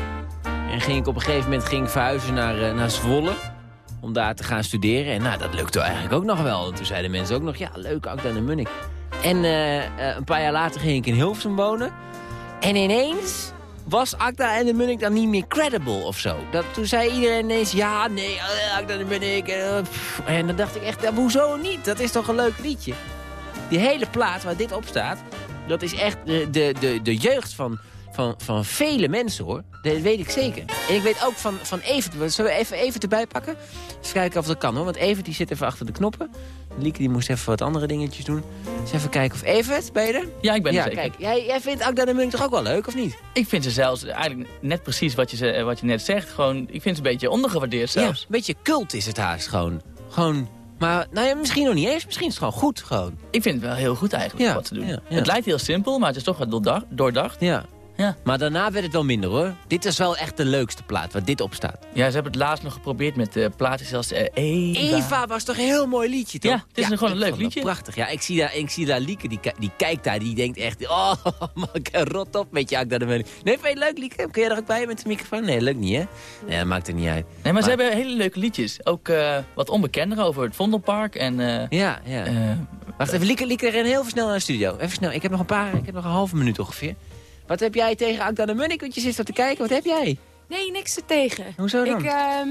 En ging ik op een gegeven moment ging verhuizen naar, eh, naar Zwolle om daar te gaan studeren. En nou, dat lukte eigenlijk ook nog wel. En toen zeiden mensen ook nog, ja, leuk Akda en de Munnik. En eh, een paar jaar later ging ik in Hilversum wonen. En ineens was Akda en de Munnik dan niet meer credible of zo. Dat, toen zei iedereen ineens, ja, nee, Akda en de Munnik. pff. en dan dacht ik echt, hoezo niet? Dat is toch een leuk liedje? Die hele plaat waar dit op staat, dat is echt de, de, de, de jeugd van, van, van vele mensen, hoor. Dat weet ik zeker. En ik weet ook van, van Evert. Zullen we even Evert erbij pakken? Eens kijken of dat kan, hoor. Want Evert die zit even achter de knoppen. Lieke die moest even wat andere dingetjes doen. Dus even kijken of Evert, ben je er? Ja, ik ben er ja, zeker. Kijk, jij, jij vindt Akda de Munnik toch ook wel leuk, of niet? Ik vind ze zelfs eigenlijk net precies wat je, wat je net zegt. Gewoon, ik vind ze een beetje ondergewaardeerd zelfs. Ja, een beetje cult is het haast gewoon. Gewoon, maar nou ja, misschien nog niet eens. Misschien is het gewoon goed, gewoon. Ik vind het wel heel goed eigenlijk Ja, wat ze doen. ja. Het lijkt heel simpel, maar het is toch wat doordacht. doordacht. Ja. Ja. Maar daarna werd het wel minder, hoor. Dit is wel echt de leukste plaat, waar dit op staat. Ja, ze hebben het laatst nog geprobeerd met de platen zoals eh, Eva. Eva was toch een heel mooi liedje, toch? Ja, het is een- gewoon een leuk liedje. Prachtig. Ja, ik zie daar, ik zie daar Lieke, die, die kijkt daar, die denkt echt... Oh, man, rot op met je Akda de. Nee, vind je het leuk, Lieke? Kun je er ook bij met de microfoon? Nee, leuk niet, hè? Nee, dat maakt er niet uit. Nee, maar, ze hebben hele leuke liedjes. Ook eh, wat onbekender over het Vondelpark. En, Ja, ja. Wacht even, Lieke, Lieke, ren heel snel naar de studio. Even snel, ik heb nog een paar, ik heb nog een halve minuut ongeveer. Wat heb jij tegen Akda de Munnik? Want je zit zo te kijken, wat heb jij? Nee, niks er tegen. Hoezo dan? Ik, ehm,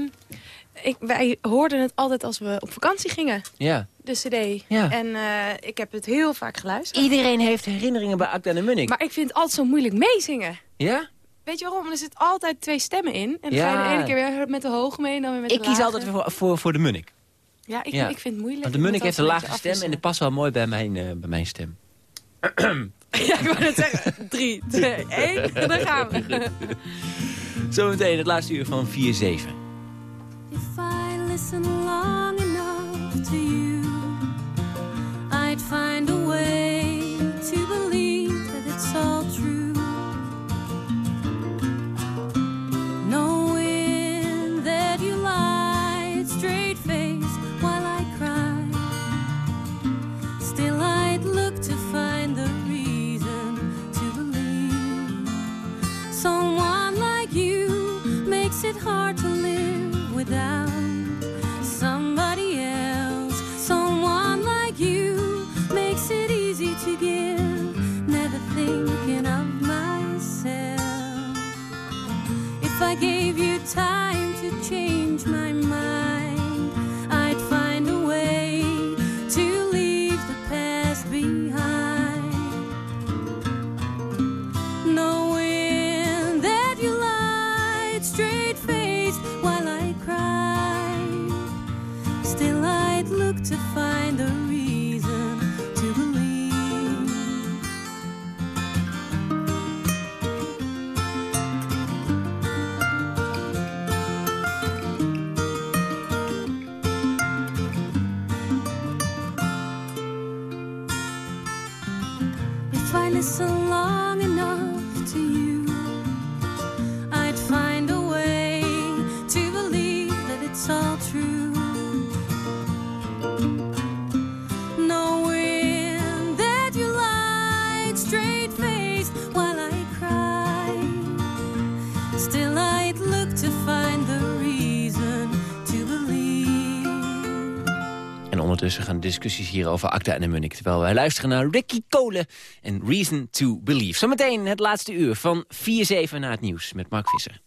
ik, wij hoorden het altijd als we op vakantie gingen, Ja. de cd. Ja. En eh, ik heb het heel vaak geluisterd. Iedereen heeft herinneringen bij Akda de Munnik. Maar ik vind het altijd zo moeilijk meezingen. Ja? Weet je waarom? Er zit altijd twee stemmen in. En dan Ja. ga je de ene keer weer met de hoge mee en dan weer met Ik de kies altijd voor, voor, voor de Munnik. Ja, ik, Ja. ik vind het moeilijk. Want de Ik Munnik heeft een lage stem en die past wel mooi bij mijn, eh, bij mijn stem. Ja, ik wou net zeggen. Drie, twee, één. Dan gaan we. Zometeen het laatste uur van 4-7. If I listen long enough to you, I'd find discussies hier over Akda en de Munnik. Terwijl wij luisteren naar Ricky Kolen en Reason to Believe. Zometeen het laatste uur van 4-7 na het nieuws met Mark Visser.